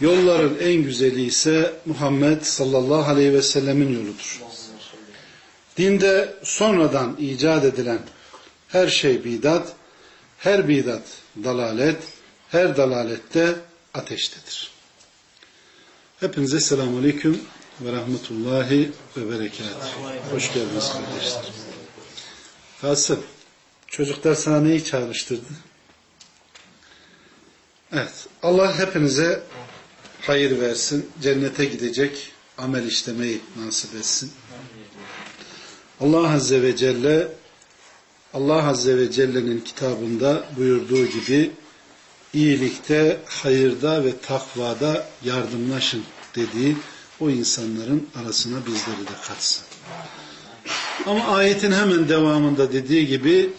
Yolların en güzeli ise Muhammed sallallahu aleyhi ve sellemin yoludur. Dinde sonradan icat edilen her şey bidat, her bidat dalalet, her dalalette ateştedir. Hepinize selamun aleyküm ve rahmetullahi ve berekatuhu. Hoş geldiniz kardeşler. Kasım, çocuklar sana neyi çalıştırdı? Evet, Allah hepinize hayır versin, cennete gidecek amel işlemeyi nasip etsin. Allah Azze ve Celle Allah Azze ve Celle'nin kitabında buyurduğu gibi iyilikte, hayırda ve takvada yardımlaşın dediği o insanların arasına bizleri de katsın. Ama ayetin hemen devamında dediği gibi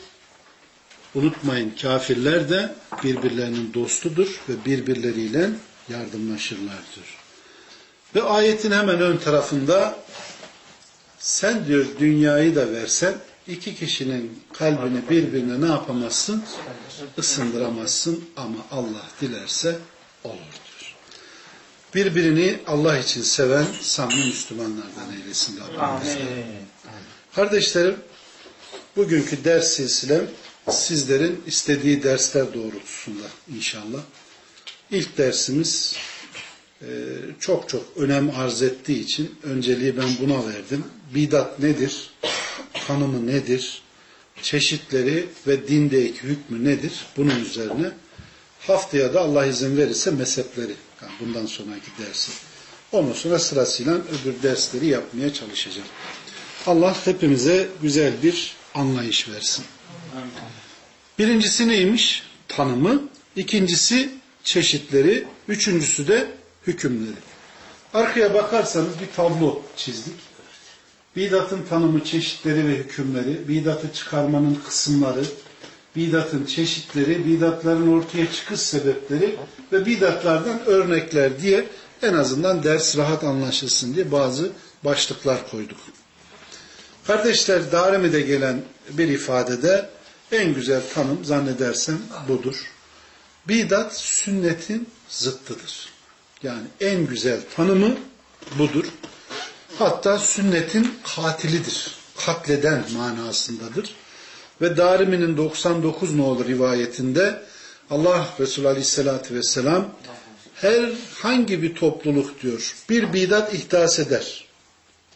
unutmayın kafirler de birbirlerinin dostudur ve birbirleriyle yardımlaşırlar diyor. Ve ayetin hemen ön tarafında sen diyor dünyayı da versen iki kişinin kalbini birbirine ne yapamazsın? Isındıramazsın ama Allah dilerse olur diyor. Birbirini Allah için seven samimi Müslümanlardan eylesin. Amin. Kardeşlerim bugünkü ders silsilem sizlerin istediği dersler doğrultusunda inşallah. İlk dersimiz e, çok çok önem arz ettiği için önceliği ben buna verdim. Bidat nedir? Tanımı nedir? Çeşitleri ve dindeki hükmü nedir? Bunun üzerine haftaya da Allah izin verirse mezhepleri yani bundan sonraki dersi. Ondan sonra sırasıyla öbür dersleri yapmaya çalışacağım. Allah hepimize güzel bir anlayış versin. Birincisi neymiş? Tanımı. İkincisi çeşitleri, üçüncüsü de hükümleri. Arkaya bakarsanız bir tablo çizdik. Bidatın tanımı, çeşitleri ve hükümleri, bidatı çıkarmanın kısımları, bidatın çeşitleri, bidatların ortaya çıkış sebepleri ve bidatlardan örnekler diye en azından ders rahat anlaşılsın diye bazı başlıklar koyduk. Kardeşler Darimi'de gelen bir ifadede en güzel tanım zannedersem budur. Bidat sünnetin zıttıdır. Yani en güzel tanımı budur. Hatta sünnetin katilidir. Katleden manasındadır. Ve Darimi'nin 99 nolu rivayetinde Allah Resulü Aleyhisselatü Vesselam herhangi bir topluluk diyor bir bidat ihdas eder,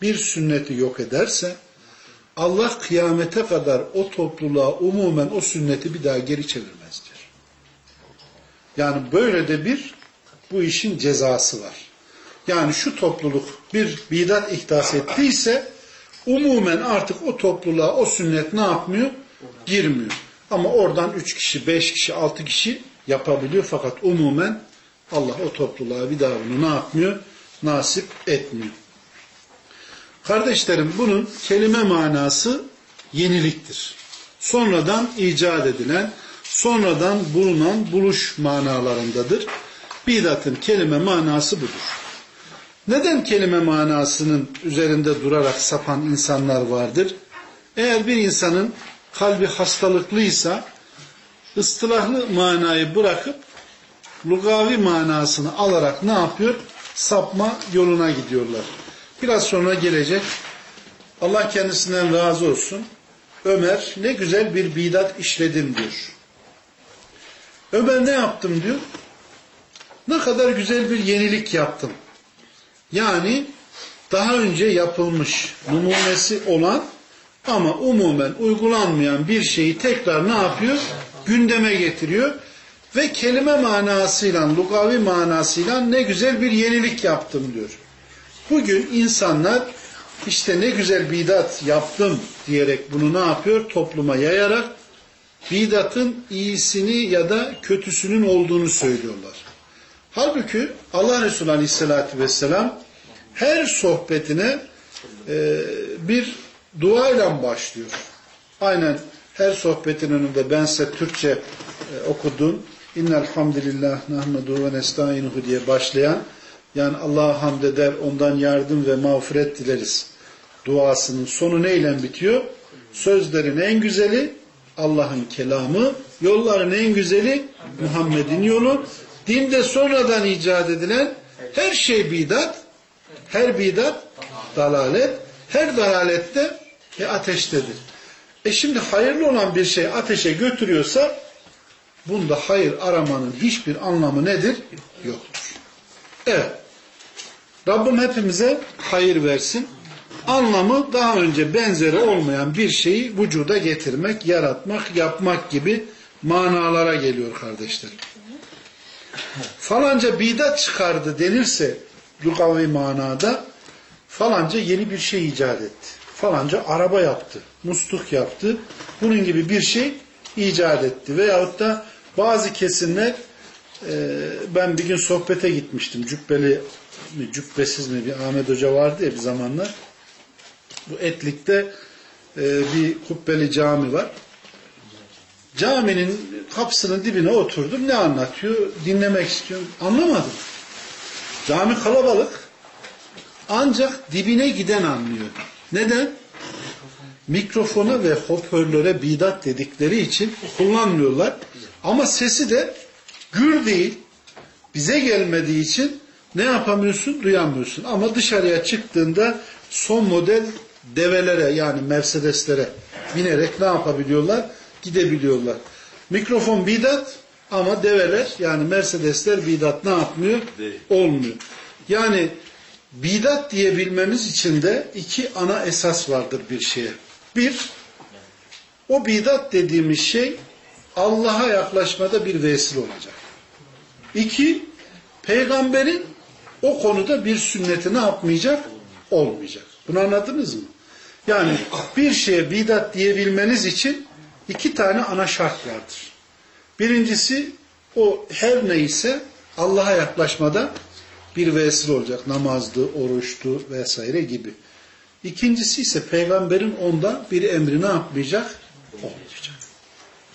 bir sünneti yok ederse Allah kıyamete kadar o topluluğa umumen o sünneti bir daha geri çevirmez. Yani böyle de bir bu işin cezası var. Yani şu topluluk bir bidat ihdas ettiyse umumen artık o topluluğa o sünnet ne yapmıyor? Girmiyor. Ama oradan üç kişi, beş kişi, altı kişi yapabiliyor. Fakat umumen Allah o topluluğa bir daha bunu ne yapmıyor? Nasip etmiyor. Kardeşlerim bunun kelime manası yeniliktir. Sonradan icat edilen, sonradan bulunan buluş manalarındadır. Bidatın kelime manası budur. Neden kelime manasının üzerinde durarak sapan insanlar vardır? Eğer bir insanın kalbi hastalıklıysa ıstılahlı manayı bırakıp lugavi manasını alarak ne yapıyor? Sapma yoluna gidiyorlar. Biraz sonra gelecek. Allah kendisinden razı olsun. Ömer ne güzel bir bidat işledim diyor. Ömer ne yaptım diyor. Ne kadar güzel bir yenilik yaptım. Yani daha önce yapılmış numunesi olan ama umumen uygulanmayan bir şeyi tekrar ne yapıyor? Gündeme getiriyor ve kelime manasıyla, lugavi manasıyla ne güzel bir yenilik yaptım diyor. Bugün insanlar işte ne güzel bidat yaptım diyerek bunu ne yapıyor? Topluma yayarak bidatın iyisini ya da kötüsünün olduğunu söylüyorlar. Halbuki Allah Resulü Aleyhisselatü Vesselam her sohbetine e, bir duayla başlıyor. Aynen her sohbetin önünde ben size Türkçe e, okudum. İnnel hamdülillah nahmedu ve nestainuhu diye başlayan yani Allah'a hamd eder, ondan yardım ve mağfiret dileriz duasının sonu neyle bitiyor? Sözlerin en güzeli Allah'ın kelamı, yolların en güzeli Muhammed'in yolu. Dinde sonradan icat edilen her şey bidat, her bidat dalalet, her dalalette ve ateştedir. E şimdi hayırlı olan bir şey ateşe götürüyorsa bunda hayır aramanın hiçbir anlamı nedir? Yoktur. Evet. Rabbim hepimize hayır versin. Anlamı daha önce benzeri olmayan bir şeyi vücuda getirmek, yaratmak, yapmak gibi manalara geliyor kardeşler. Falanca bidat çıkardı denirse lugavi manada falanca yeni bir şey icat etti. Falanca araba yaptı, musluk yaptı. Bunun gibi bir şey icat etti. Veyahut da bazı kesimler e, ben bir gün sohbete gitmiştim. Cübbeli mi, cübbesiz mi bir Ahmet Hoca vardı ya bir zamanlar. Bu Etlik'te e, bir kubbeli cami var. Caminin kapısının dibine oturdum. Ne anlatıyor? Dinlemek istiyorum. Anlamadım. Cami kalabalık. Ancak dibine giden anlıyor. Neden? Mikrofona ve hoparlöre bidat dedikleri için kullanmıyorlar. Ama sesi de gür değil. Bize gelmediği için ne yapamıyorsun? Duyamıyorsun. Ama dışarıya çıktığında son model develere yani Mercedeslere binerek ne yapabiliyorlar? Gidebiliyorlar. Mikrofon bidat ama develer yani Mercedesler bidat ne yapmıyor? Olmuyor. Yani bidat diyebilmemiz için de iki ana esas vardır bir şeye. Bir, o bidat dediğimiz şey Allah'a yaklaşmada bir vesile olacak. İki, peygamberin o konuda bir sünneti ne yapmayacak? Olmayacak. Bunu anladınız mı? Yani bir şeye bidat diyebilmeniz için iki tane ana şart vardır. Birincisi o her neyse Allah'a yaklaşmada bir vesile olacak. Namazdı, oruçtu vesaire gibi. İkincisi ise peygamberin onda bir emri ne yapmayacak? Olmayacak.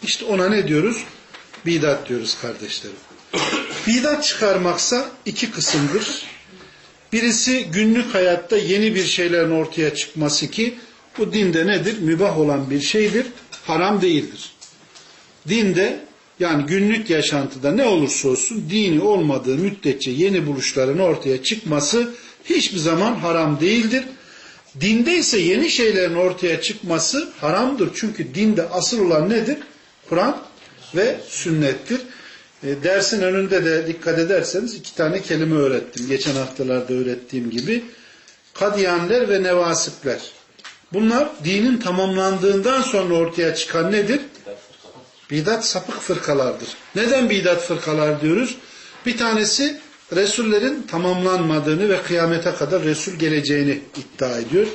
İşte ona ne diyoruz? Bidat diyoruz kardeşlerim. Bidat çıkarmaksa iki kısımdır. Birisi günlük hayatta yeni bir şeylerin ortaya çıkması ki bu dinde nedir? Mübah olan bir şeydir. Haram değildir. Dinde yani günlük yaşantıda ne olursa olsun dini olmadığı müddetçe yeni buluşların ortaya çıkması hiçbir zaman haram değildir. Dinde ise yeni şeylerin ortaya çıkması haramdır. Çünkü dinde asıl olan nedir? Kur'an ve sünnettir. E, dersin önünde de dikkat ederseniz iki tane kelime öğrettim. Geçen haftalarda öğrettiğim gibi. Kadiyanler ve nevasipler. Bunlar dinin tamamlandığından sonra ortaya çıkan nedir? Bidat sapık fırkalardır. Neden bidat fırkalar diyoruz? Bir tanesi Resullerin tamamlanmadığını ve kıyamete kadar Resul geleceğini iddia ediyor.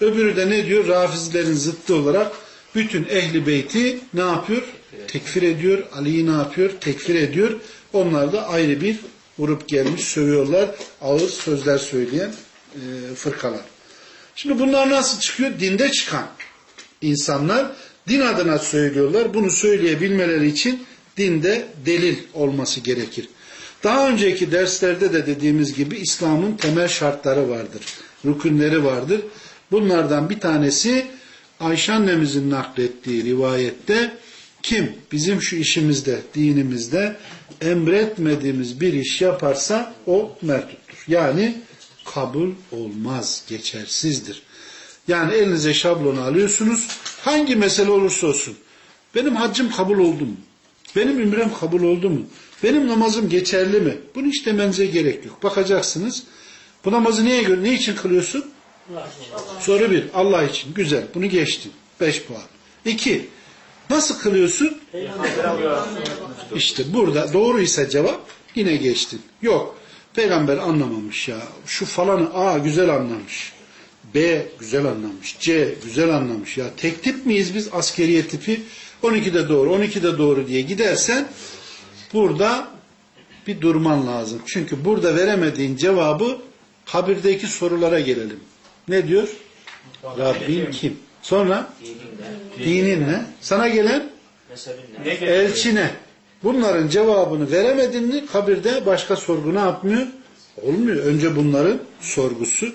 Öbürü de ne diyor? Rafizlerin zıttı olarak bütün ehli beyti ne yapıyor? Tekfir ediyor. Ali'yi ne yapıyor? Tekfir ediyor. Onlar da ayrı bir vurup gelmiş sövüyorlar. Ağır sözler söyleyen e, fırkalar. Şimdi bunlar nasıl çıkıyor? Dinde çıkan insanlar din adına söylüyorlar. Bunu söyleyebilmeleri için dinde delil olması gerekir. Daha önceki derslerde de dediğimiz gibi İslam'ın temel şartları vardır. Rükünleri vardır. Bunlardan bir tanesi Ayşe annemizin naklettiği rivayette kim bizim şu işimizde, dinimizde emretmediğimiz bir iş yaparsa o merduttur. Yani kabul olmaz, geçersizdir. Yani elinize şablonu alıyorsunuz. Hangi mesele olursa olsun. Benim haccım kabul oldu mu? Benim ümrem kabul oldu mu? Benim namazım geçerli mi? Bunu hiç demenize gerek yok. Bakacaksınız. Bu namazı neye göre, ne için kılıyorsun? Soru bir. Allah için. Güzel. Bunu geçtin. Beş puan. İki. Nasıl kılıyorsun? İşte burada doğruysa cevap yine geçtin. Yok. Peygamber anlamamış ya. Şu falanı A güzel anlamış. B güzel anlamış. C güzel anlamış. Ya tek tip miyiz biz askeriye tipi? 12 de doğru, 12 de doğru diye gidersen burada bir durman lazım. Çünkü burada veremediğin cevabı kabirdeki sorulara gelelim. Ne diyor? Rabbin kim? Sonra dinin ne? Sana gelen elçine. Bunların cevabını veremedin mi kabirde başka sorgu ne yapmıyor? Olmuyor. Önce bunların sorgusu.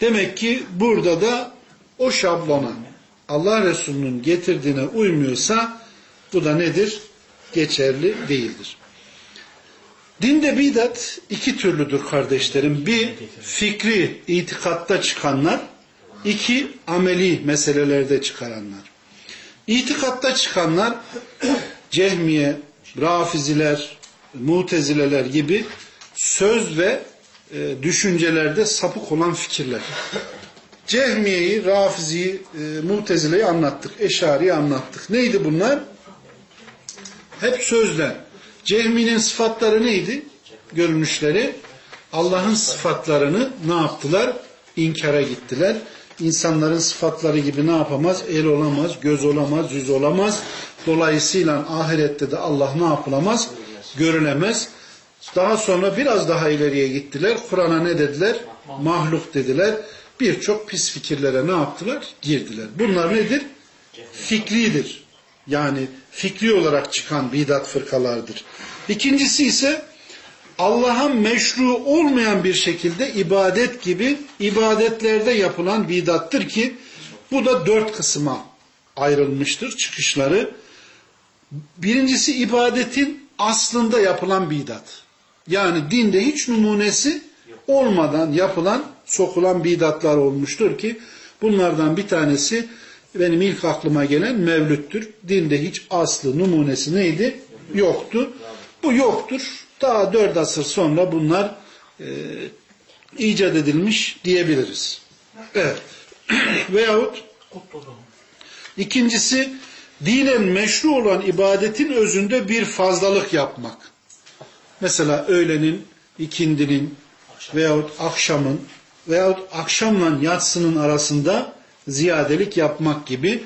Demek ki burada da o şablona Allah Resulü'nün getirdiğine uymuyorsa bu da nedir? Geçerli değildir. Dinde bidat iki türlüdür kardeşlerim. Bir, fikri itikatta çıkanlar. İki ameli meselelerde çıkaranlar. İtikatta çıkanlar cehmiye, rafiziler, mutezileler gibi söz ve e, düşüncelerde sapık olan fikirler. Cehmiye'yi, Rafizi'yi, e, Mutezile'yi anlattık. Eşari'yi anlattık. Neydi bunlar? Hep sözler. Cehmi'nin sıfatları neydi? Görünüşleri. Allah'ın sıfatlarını ne yaptılar? İnkara gittiler. İnsanların sıfatları gibi ne yapamaz? El olamaz, göz olamaz, yüz olamaz. Dolayısıyla ahirette de Allah ne yapılamaz? Görülemez. Daha sonra biraz daha ileriye gittiler. Kur'an'a ne dediler? Mahluk dediler. Birçok pis fikirlere ne yaptılar? Girdiler. Bunlar nedir? Fikridir. Yani fikri olarak çıkan bidat fırkalardır. İkincisi ise Allah'a meşru olmayan bir şekilde ibadet gibi ibadetlerde yapılan bidattır ki bu da dört kısma ayrılmıştır çıkışları. Birincisi ibadetin aslında yapılan bidat. Yani dinde hiç numunesi olmadan yapılan, sokulan bidatlar olmuştur ki bunlardan bir tanesi benim ilk aklıma gelen mevlüttür. Dinde hiç aslı, numunesi neydi? Yoktu. Bu yoktur. Daha dört asır sonra bunlar e, icat edilmiş diyebiliriz. Evet. Veyahut ikincisi dinen meşru olan ibadetin özünde bir fazlalık yapmak. Mesela öğlenin, ikindinin veyahut akşamın veyahut akşamla yatsının arasında ziyadelik yapmak gibi.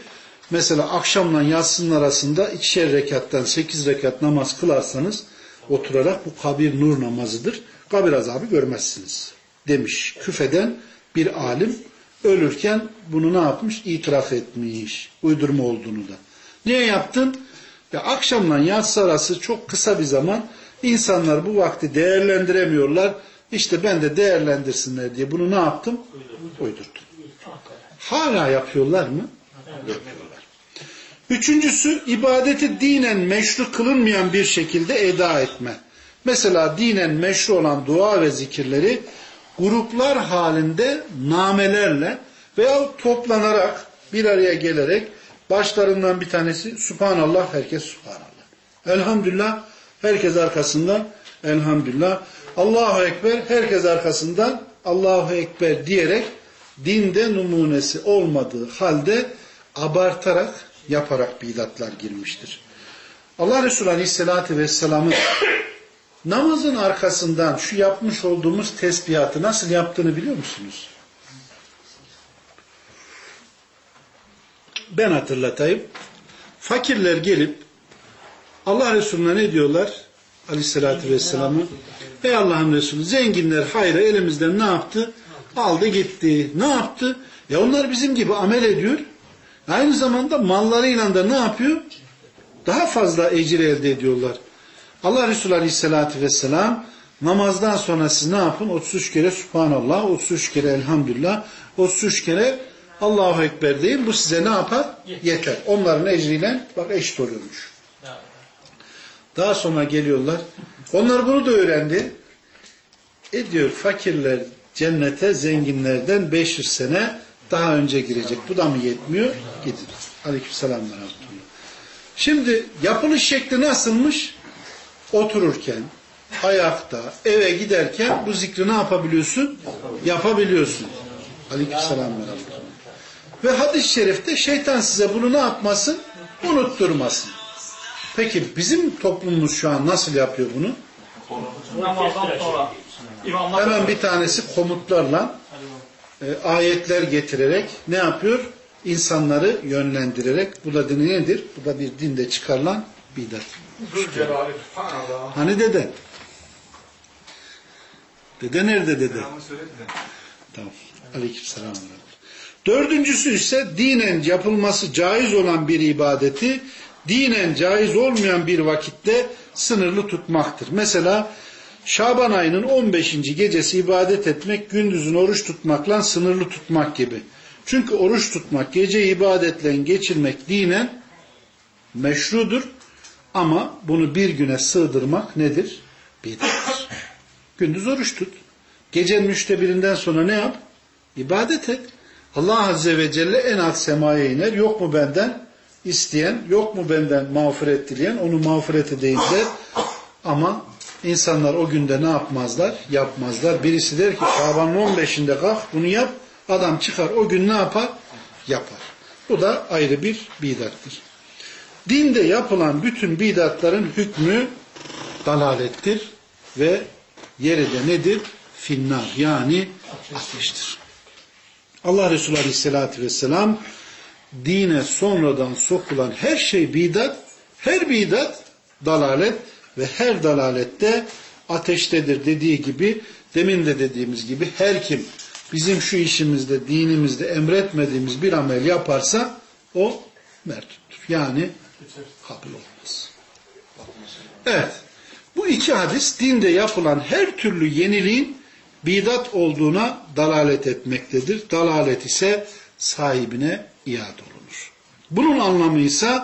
Mesela akşamla yatsının arasında ikişer rekattan sekiz rekat namaz kılarsanız oturarak bu kabir nur namazıdır. Kabir azabı görmezsiniz demiş. Küfeden bir alim ölürken bunu ne yapmış? İtiraf etmiş. Uydurma olduğunu da. Niye yaptın? Ya akşamla yatsı arası çok kısa bir zaman insanlar bu vakti değerlendiremiyorlar. İşte ben de değerlendirsinler diye bunu ne yaptım? Uydurdum. Hala yapıyorlar mı? Yapıyorlar. Üçüncüsü ibadeti dinen meşru kılınmayan bir şekilde eda etme. Mesela dinen meşru olan dua ve zikirleri gruplar halinde namelerle veya toplanarak bir araya gelerek başlarından bir tanesi Subhanallah herkes Subhanallah. Elhamdülillah herkes arkasından Elhamdülillah. Allahu Ekber herkes arkasından Allahu Ekber diyerek dinde numunesi olmadığı halde abartarak yaparak bidatlar girmiştir. Allah Resulü Aleyhisselatü Vesselam'ın namazın arkasından şu yapmış olduğumuz tesbihatı nasıl yaptığını biliyor musunuz? Ben hatırlatayım. Fakirler gelip Allah Resulüne ne diyorlar? Aleyhisselatü Vesselam'ı Ey Allah'ın Resulü zenginler hayrı elimizden ne yaptı? Aldı gitti. Ne yaptı? Ya onlar bizim gibi amel ediyor. Aynı zamanda mallarıyla da ne yapıyor? Daha fazla ecir elde ediyorlar. Allah Resulü Aleyhisselatü Vesselam namazdan sonra siz ne yapın? 33 kere Subhanallah, 33 kere Elhamdülillah, 33 kere Allahu Ekber deyin. Bu size ne yapar? Yeter. Onların ecriyle bak eşit oluyormuş. Daha sonra geliyorlar. Onlar bunu da öğrendi. E diyor fakirler cennete zenginlerden 500 sene daha önce girecek. Bu da mı yetmiyor? Gidin. Aleykümselam ve Şimdi yapılış şekli nasılmış? Otururken, ayakta, eve giderken bu zikri ne yapabiliyorsun? Yapabiliyorsun. Aleykümselam ve Ve hadis-i şerifte şeytan size bunu ne yapmasın? Unutturmasın. Peki bizim toplumumuz şu an nasıl yapıyor bunu? Hemen bir tanesi komutlarla e, ayetler getirerek ne yapıyor? İnsanları yönlendirerek. Bu da dini nedir? Bu da bir dinde çıkarılan bidat. Hani dede? Dede nerede dede? Tamam. Aleykümselam. Dördüncüsü ise dinen yapılması caiz olan bir ibadeti dinen caiz olmayan bir vakitte sınırlı tutmaktır. Mesela Şaban ayının 15. gecesi ibadet etmek, gündüzün oruç tutmakla sınırlı tutmak gibi. Çünkü oruç tutmak, gece ibadetle geçirmek dinen meşrudur. Ama bunu bir güne sığdırmak nedir? Bidattir. Gündüz oruç tut. Gecenin üçte birinden sonra ne yap? İbadet et. Allah Azze ve Celle en alt semaya iner. Yok mu benden isteyen, yok mu benden mağfiret dileyen, onu mağfiret edeyim. Ama insanlar o günde ne yapmazlar? Yapmazlar. Birisi der ki Şaban'ın 15'inde kalk bunu yap. Adam çıkar o gün ne yapar? Yapar. Bu da ayrı bir bidattır. Dinde yapılan bütün bidatların hükmü dalalettir ve yeri de nedir? Finnar yani ateştir. Allah Resulü Aleyhisselatü Vesselam dine sonradan sokulan her şey bidat, her bidat dalalet ve her dalalette ateştedir dediği gibi demin de dediğimiz gibi her kim bizim şu işimizde dinimizde emretmediğimiz bir amel yaparsa o mertuttur. Yani kabul olmaz. Evet. Bu iki hadis dinde yapılan her türlü yeniliğin bidat olduğuna dalalet etmektedir. Dalalet ise sahibine iade olunur. Bunun anlamı ise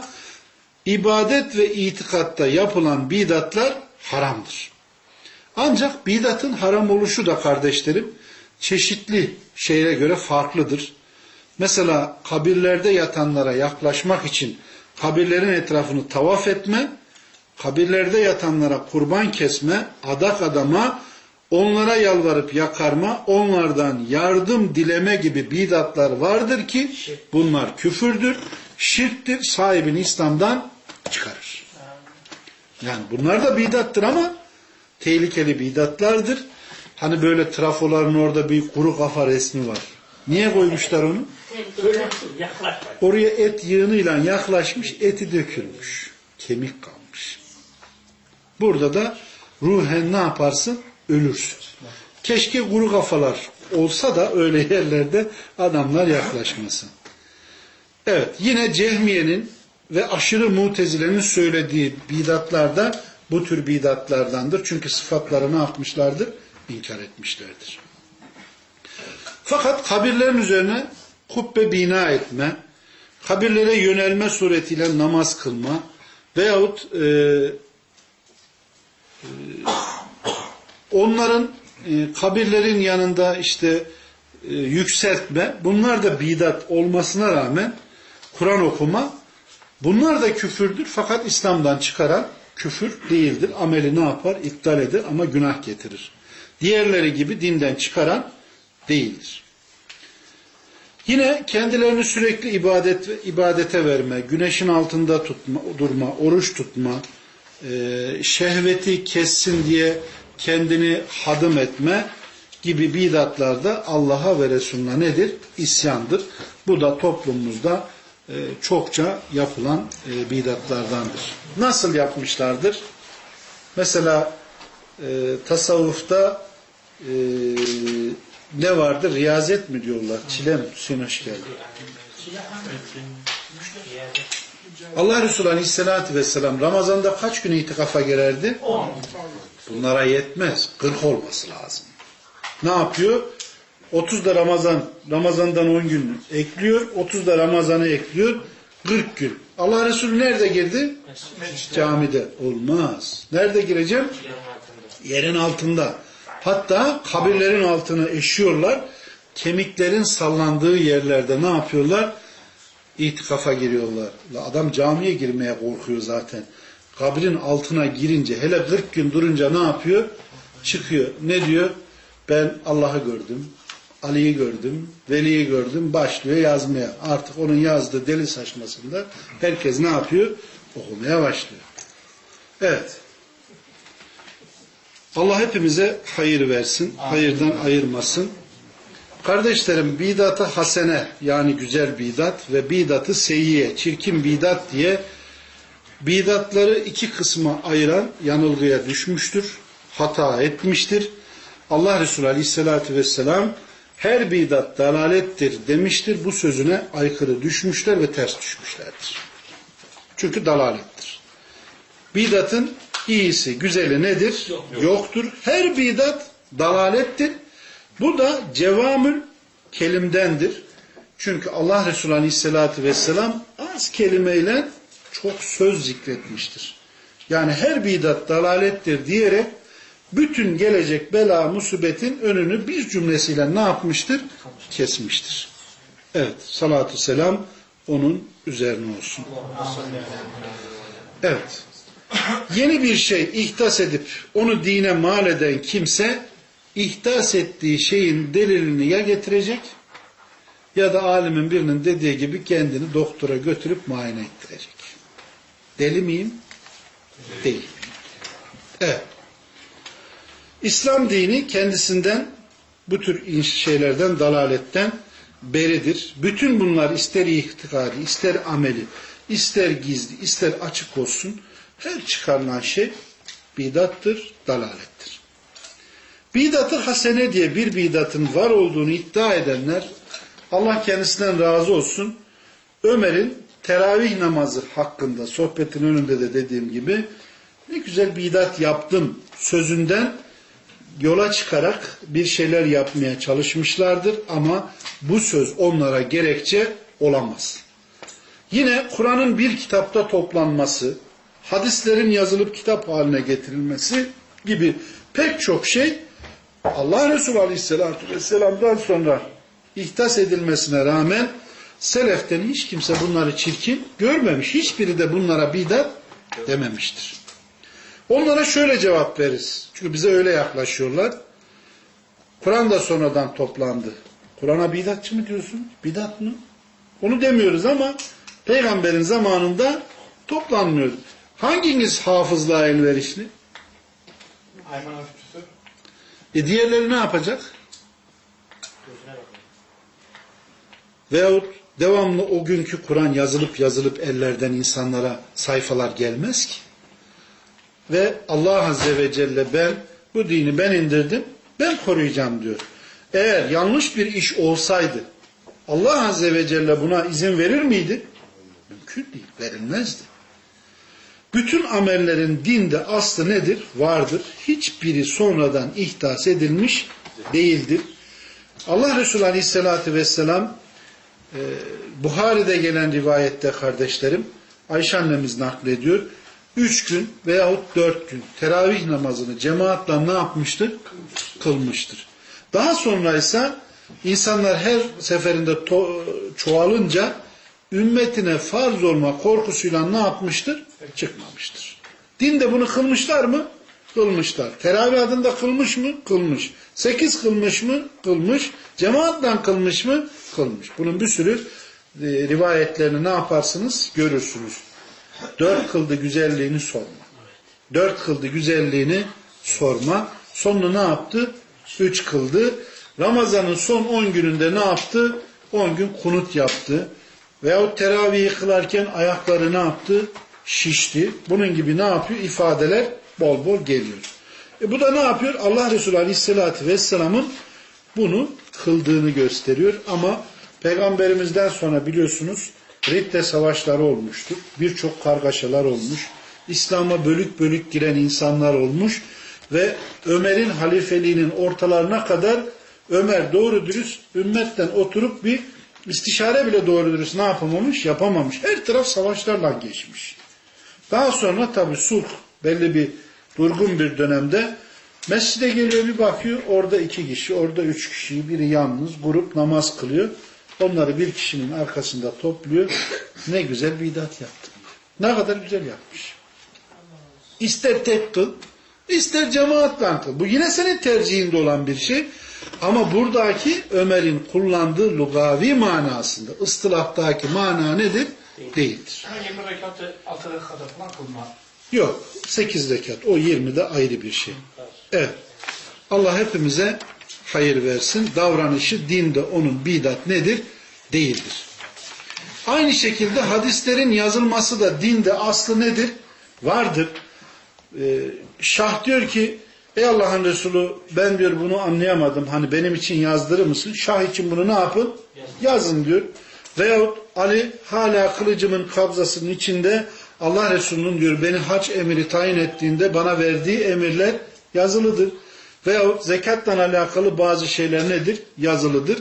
ibadet ve itikatta yapılan bidatlar haramdır. Ancak bidatın haram oluşu da kardeşlerim çeşitli şeye göre farklıdır. Mesela kabirlerde yatanlara yaklaşmak için kabirlerin etrafını tavaf etme, kabirlerde yatanlara kurban kesme, adak adama, onlara yalvarıp yakarma, onlardan yardım dileme gibi bidatlar vardır ki bunlar küfürdür, şirktir, sahibini İslam'dan çıkarır. Yani bunlar da bidattır ama tehlikeli bidatlardır. Hani böyle trafoların orada bir kuru kafa resmi var. Niye koymuşlar onu? Oraya et yığınıyla yaklaşmış, eti dökülmüş. Kemik kalmış. Burada da ruhen ne yaparsın? Ölürsün. Keşke kuru kafalar olsa da öyle yerlerde adamlar yaklaşmasın. Evet, yine Cehmiye'nin ve aşırı mutezilenin söylediği bidatlar da bu tür bidatlardandır. Çünkü sıfatları ne yapmışlardır? İnkar etmişlerdir. Fakat kabirlerin üzerine kubbe bina etme, kabirlere yönelme suretiyle namaz kılma veyahut e, e, onların e, kabirlerin yanında işte e, yükseltme bunlar da bidat olmasına rağmen Kur'an okuma bunlar da küfürdür fakat İslam'dan çıkaran küfür değildir. Ameli ne yapar? İptal eder ama günah getirir. Diğerleri gibi dinden çıkaran değildir. Yine kendilerini sürekli ibadet ibadete verme, güneşin altında tutma, durma, oruç tutma, e, şehveti kessin diye kendini hadım etme gibi bidatlarda Allah'a ve Resulüne nedir? İsyandır. Bu da toplumumuzda e, çokça yapılan e, bidatlardandır. Nasıl yapmışlardır? Mesela tasavvufta e, ne vardır? Riyazet mi diyorlar? Çile mi? Hüseyin hoş geldin. Allah Resulü Aleyhisselatü Vesselam Ramazan'da kaç gün itikafa girerdi? 10. Bunlara yetmez. 40 olması lazım. Ne yapıyor? 30 da Ramazan, Ramazan'dan 10 gün ekliyor. 30 da Ramazan'ı ekliyor. 40 gün. Allah Resulü nerede girdi? Camide. Olmaz. Nerede gireceğim? Yerin altında. Hatta kabirlerin altına eşiyorlar. Kemiklerin sallandığı yerlerde ne yapıyorlar? İtikafa giriyorlar. Adam camiye girmeye korkuyor zaten. Kabrin altına girince hele 40 gün durunca ne yapıyor? Çıkıyor. Ne diyor? Ben Allah'ı gördüm. Ali'yi gördüm. Veli'yi gördüm. Başlıyor yazmaya. Artık onun yazdığı deli saçmasında herkes ne yapıyor? Okumaya başlıyor. Evet. Allah hepimize hayır versin, hayırdan ayırmasın. Kardeşlerim bidata hasene yani güzel bidat ve bidatı seyyiye, çirkin bidat diye bidatları iki kısma ayıran yanılgıya düşmüştür, hata etmiştir. Allah Resulü Aleyhisselatü Vesselam her bidat dalalettir demiştir. Bu sözüne aykırı düşmüşler ve ters düşmüşlerdir. Çünkü dalalettir. Bidatın iyisi, güzeli nedir? Yok, yok. Yoktur. Her bidat dalalettir. Bu da cevamül kelimdendir. Çünkü Allah Resulü Aleyhisselatü Vesselam az kelimeyle çok söz zikretmiştir. Yani her bidat dalalettir diyerek bütün gelecek bela musibetin önünü bir cümlesiyle ne yapmıştır? Kesmiştir. Evet, salatu selam onun üzerine olsun. Evet. Yeni bir şey ihdas edip onu dine mal eden kimse ihdas ettiği şeyin delilini ya getirecek ya da alimin birinin dediği gibi kendini doktora götürüp muayene ettirecek. Deli miyim? Değil. Evet. İslam dini kendisinden bu tür şeylerden, dalaletten beridir. Bütün bunlar ister ihtikadi, ister ameli, ister gizli, ister açık olsun. Her çıkarılan şey bidattır, dalalettir. Bidat-ı hasene diye bir bidatın var olduğunu iddia edenler Allah kendisinden razı olsun Ömer'in teravih namazı hakkında sohbetin önünde de dediğim gibi ne güzel bidat yaptım sözünden yola çıkarak bir şeyler yapmaya çalışmışlardır ama bu söz onlara gerekçe olamaz. Yine Kur'an'ın bir kitapta toplanması, hadislerin yazılıp kitap haline getirilmesi gibi pek çok şey Allah Resulü Aleyhisselatü Vesselam'dan sonra ihtas edilmesine rağmen seleften hiç kimse bunları çirkin görmemiş. Hiçbiri de bunlara bidat dememiştir. Onlara şöyle cevap veririz. Çünkü bize öyle yaklaşıyorlar. Kur'an da sonradan toplandı. Kur'an'a bidatçı mı diyorsun? Bidat mı? Onu demiyoruz ama peygamberin zamanında toplanmıyor. Hanginiz hafızlığa elverişli? Ayman Hafifçisi E diğerleri ne yapacak? Veyahut devamlı o günkü Kur'an yazılıp yazılıp ellerden insanlara sayfalar gelmez ki. Ve Allah Azze ve Celle ben bu dini ben indirdim, ben koruyacağım diyor. Eğer yanlış bir iş olsaydı Allah Azze ve Celle buna izin verir miydi? Mümkün değil, verilmezdi. Bütün amellerin dinde aslı nedir? Vardır. Hiçbiri sonradan ihdas edilmiş değildir. Allah Resulü Aleyhisselatü Vesselam e, Buhari'de gelen rivayette kardeşlerim Ayşe annemiz naklediyor. Üç gün veyahut dört gün teravih namazını cemaatle ne yapmıştır? Kılmıştır. Daha sonra ise insanlar her seferinde çoğalınca ümmetine farz olma korkusuyla ne yapmıştır? Çıkmamıştır. Dinde bunu kılmışlar mı? Kılmışlar. Teravih adında kılmış mı? Kılmış. Sekiz kılmış mı? Kılmış. Cemaatle kılmış mı? Kılmış. Bunun bir sürü e, rivayetlerini ne yaparsınız? Görürsünüz. Dört kıldı güzelliğini sorma. Dört kıldı güzelliğini sorma. Sonunu ne yaptı? Üç kıldı. Ramazanın son on gününde ne yaptı? On gün kunut yaptı. Veyahut teravihi kılarken ayakları ne yaptı? Şişti. Bunun gibi ne yapıyor? İfadeler bol bol geliyor. E bu da ne yapıyor? Allah Resulü Aleyhisselatü Vesselam'ın bunu kıldığını gösteriyor. Ama peygamberimizden sonra biliyorsunuz Ridde savaşları olmuştur. Birçok kargaşalar olmuş. İslam'a bölük bölük giren insanlar olmuş. Ve Ömer'in halifeliğinin ortalarına kadar Ömer doğru dürüst ümmetten oturup bir istişare bile doğru dürüst ne yapamamış? Yapamamış. Her taraf savaşlarla geçmiş. Daha sonra tabi sulh belli bir durgun bir dönemde mescide geliyor bir bakıyor orada iki kişi orada üç kişi biri yalnız grup namaz kılıyor. Onları bir kişinin arkasında topluyor. Ne güzel bidat yaptı. Ne kadar güzel yapmış. İster tek kıl, ister cemaatle kıl. Bu yine senin tercihinde olan bir şey. Ama buradaki Ömer'in kullandığı lugavi manasında, ıstılahtaki mana nedir? Değildir. Ama 20 rekatı 6 rekatı falan kılma. Yok. 8 rekat. O 20 de ayrı bir şey. Evet. Allah hepimize hayır versin. Davranışı dinde onun bidat nedir? Değildir. Aynı şekilde hadislerin yazılması da dinde aslı nedir? Vardır. Ee, Şah diyor ki Ey Allah'ın Resulü ben diyor bunu anlayamadım. Hani benim için yazdırır mısın? Şah için bunu ne yapın? Yazın diyor. Veyahut Ali hala kılıcımın kabzasının içinde Allah Resulü'nün diyor beni hac emiri tayin ettiğinde bana verdiği emirler yazılıdır. Veyahut zekatla alakalı bazı şeyler nedir? Yazılıdır.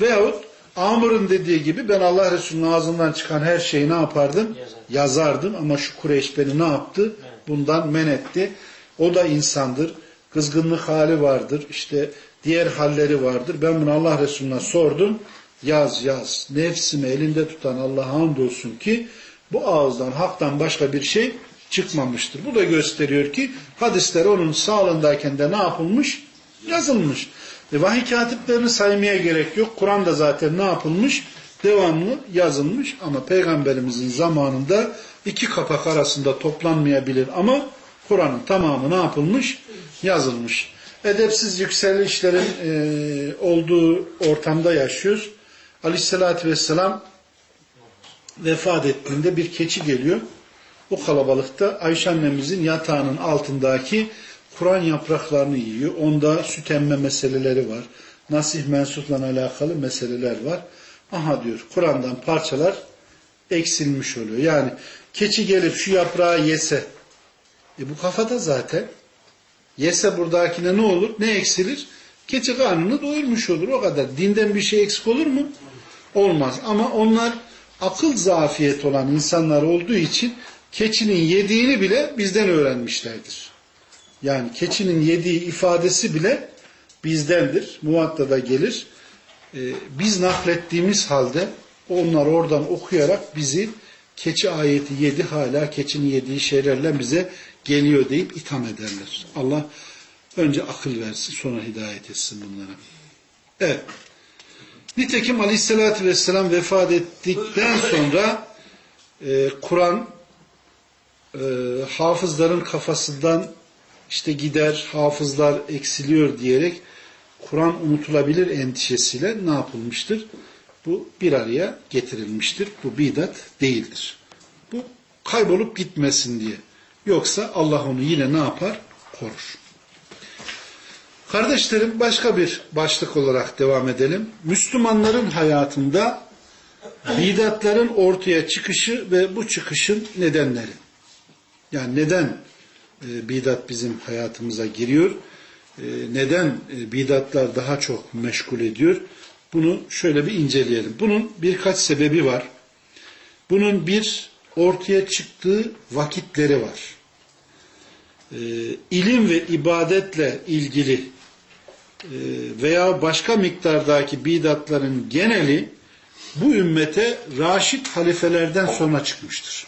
Veyahut Amr'ın dediği gibi ben Allah Resulü'nün ağzından çıkan her şeyi ne yapardım? Yazardım ama şu Kureyş beni ne yaptı? Bundan men etti. O da insandır. Kızgınlık hali vardır. İşte diğer halleri vardır. Ben bunu Allah Resulü'ne sordum. Yaz yaz. Nefsimi elinde tutan Allah'a hamdolsun ki bu ağızdan haktan başka bir şey çıkmamıştır. Bu da gösteriyor ki hadisler onun sağlığındayken de ne yapılmış? Yazılmış. E, vahiy katiplerini saymaya gerek yok. Kur'an'da zaten ne yapılmış? Devamlı yazılmış ama Peygamberimizin zamanında iki kapak arasında toplanmayabilir ama Kur'an'ın tamamı ne yapılmış? Yazılmış. Edepsiz yükselişlerin e, olduğu ortamda yaşıyoruz. Aleyhissalatü vesselam vefat ettiğinde bir keçi geliyor. O kalabalıkta Ayşe annemizin yatağının altındaki Kur'an yapraklarını yiyor. Onda süt emme meseleleri var. Nasih mensupla alakalı meseleler var. Aha diyor Kur'an'dan parçalar eksilmiş oluyor. Yani keçi gelip şu yaprağı yese e bu kafada zaten yese buradakine ne olur? Ne eksilir? Keçi karnını doyurmuş olur. O kadar. Dinden bir şey eksik olur mu? Olmaz. Ama onlar akıl zafiyet olan insanlar olduğu için keçinin yediğini bile bizden öğrenmişlerdir. Yani keçinin yediği ifadesi bile bizdendir. Muvatta da gelir. Ee, biz naklettiğimiz halde onlar oradan okuyarak bizi keçi ayeti yedi hala keçinin yediği şeylerle bize geliyor deyip itham ederler. Allah önce akıl versin sonra hidayet etsin bunlara. Evet. Nitekim aleyhissalatü vesselam vefat ettikten sonra e, Kur'an e, hafızların kafasından işte gider, hafızlar eksiliyor diyerek Kur'an unutulabilir endişesiyle ne yapılmıştır? Bu bir araya getirilmiştir. Bu bidat değildir. Bu kaybolup gitmesin diye. Yoksa Allah onu yine ne yapar? Korur. Kardeşlerim başka bir başlık olarak devam edelim. Müslümanların hayatında bidatların ortaya çıkışı ve bu çıkışın nedenleri. Yani neden e, bidat bizim hayatımıza giriyor? E, neden e, bidatlar daha çok meşgul ediyor? Bunu şöyle bir inceleyelim. Bunun birkaç sebebi var. Bunun bir ortaya çıktığı vakitleri var. E, ilim ve ibadetle ilgili e, veya başka miktardaki bidatların geneli bu ümmete raşit halifelerden sonra çıkmıştır.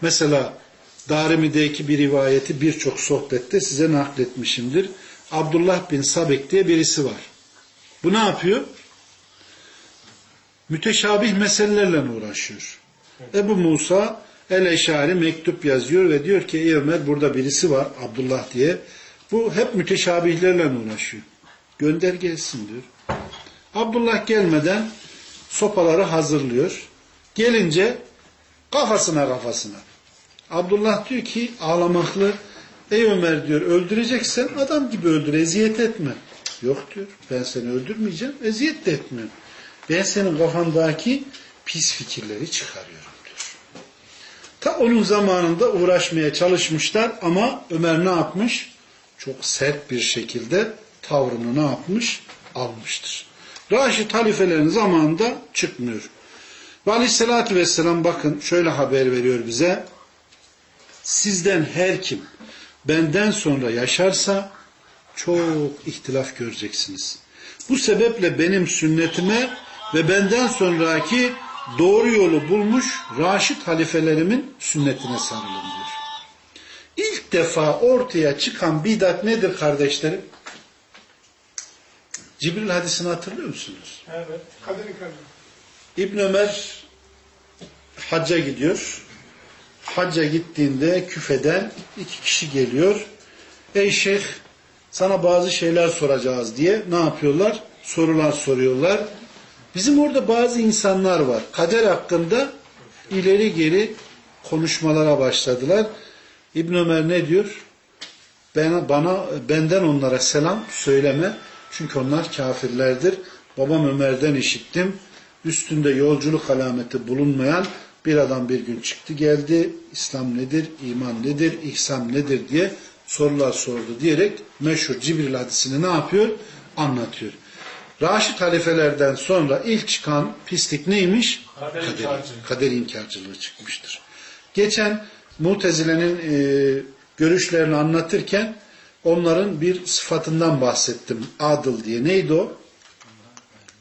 Mesela Darimi'deki bir rivayeti birçok sohbette size nakletmişimdir. Abdullah bin Sabek diye birisi var. Bu ne yapıyor? Müteşabih meselelerle uğraşıyor. Ebu Musa el-Eşari mektup yazıyor ve diyor ki ey Ömer burada birisi var Abdullah diye. Bu hep müteşabihlerle uğraşıyor. Gönder gelsin diyor. Abdullah gelmeden sopaları hazırlıyor. Gelince kafasına kafasına. Abdullah diyor ki ağlamaklı ey Ömer diyor öldüreceksen adam gibi öldür eziyet etme. Yok diyor ben seni öldürmeyeceğim eziyet de etmiyorum. Ben senin kafandaki pis fikirleri çıkarıyorum. Ta onun zamanında uğraşmaya çalışmışlar ama Ömer ne yapmış? Çok sert bir şekilde tavrını ne yapmış? Almıştır. Raşid halifelerin zamanında çıkmıyor. Ve aleyhissalatü vesselam bakın şöyle haber veriyor bize. Sizden her kim benden sonra yaşarsa çok ihtilaf göreceksiniz. Bu sebeple benim sünnetime ve benden sonraki doğru yolu bulmuş Raşid halifelerimin sünnetine sarılın diyor. İlk defa ortaya çıkan bidat nedir kardeşlerim? Cibril hadisini hatırlıyor musunuz? Evet. Kadir Kadir. İbn Ömer hacca gidiyor. Hacca gittiğinde küfeden iki kişi geliyor. Ey şeyh sana bazı şeyler soracağız diye ne yapıyorlar? Sorular soruyorlar. Bizim orada bazı insanlar var. Kader hakkında ileri geri konuşmalara başladılar. İbn Ömer ne diyor? bana, bana benden onlara selam söyleme. Çünkü onlar kafirlerdir. Babam Ömer'den işittim. Üstünde yolculuk alameti bulunmayan bir adam bir gün çıktı geldi. İslam nedir, iman nedir, ihsan nedir diye sorular sordu diyerek meşhur Cibril hadisini ne yapıyor? Anlatıyor. Raşid halifelerden sonra ilk çıkan pislik neymiş? Kader Kader, inkarcılığı. kader inkarcılığı çıkmıştır. Geçen Mutezile'nin e, görüşlerini anlatırken onların bir sıfatından bahsettim. Adıl diye. Neydi o?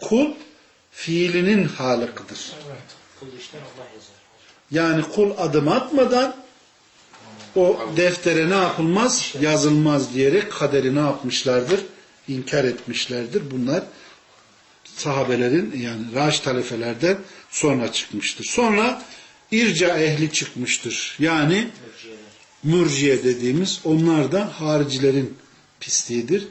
Kul fiilinin halıkıdır. Yani kul adım atmadan o deftere ne yapılmaz? Yazılmaz diyerek kaderi ne yapmışlardır? İnkar etmişlerdir. Bunlar sahabelerin yani Raş talefelerden sonra çıkmıştır. Sonra irca ehli çıkmıştır. Yani mürciye dediğimiz onlar da haricilerin pisliğidir.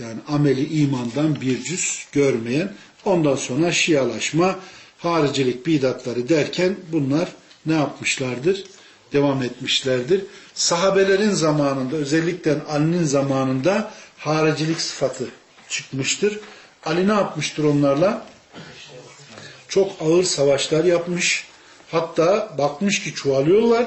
Yani ameli imandan bir cüz görmeyen ondan sonra şialaşma haricilik bidatları derken bunlar ne yapmışlardır? Devam etmişlerdir. Sahabelerin zamanında özellikle Ali'nin zamanında haricilik sıfatı çıkmıştır. Ali ne yapmıştır onlarla? Çok ağır savaşlar yapmış. Hatta bakmış ki çoğalıyorlar.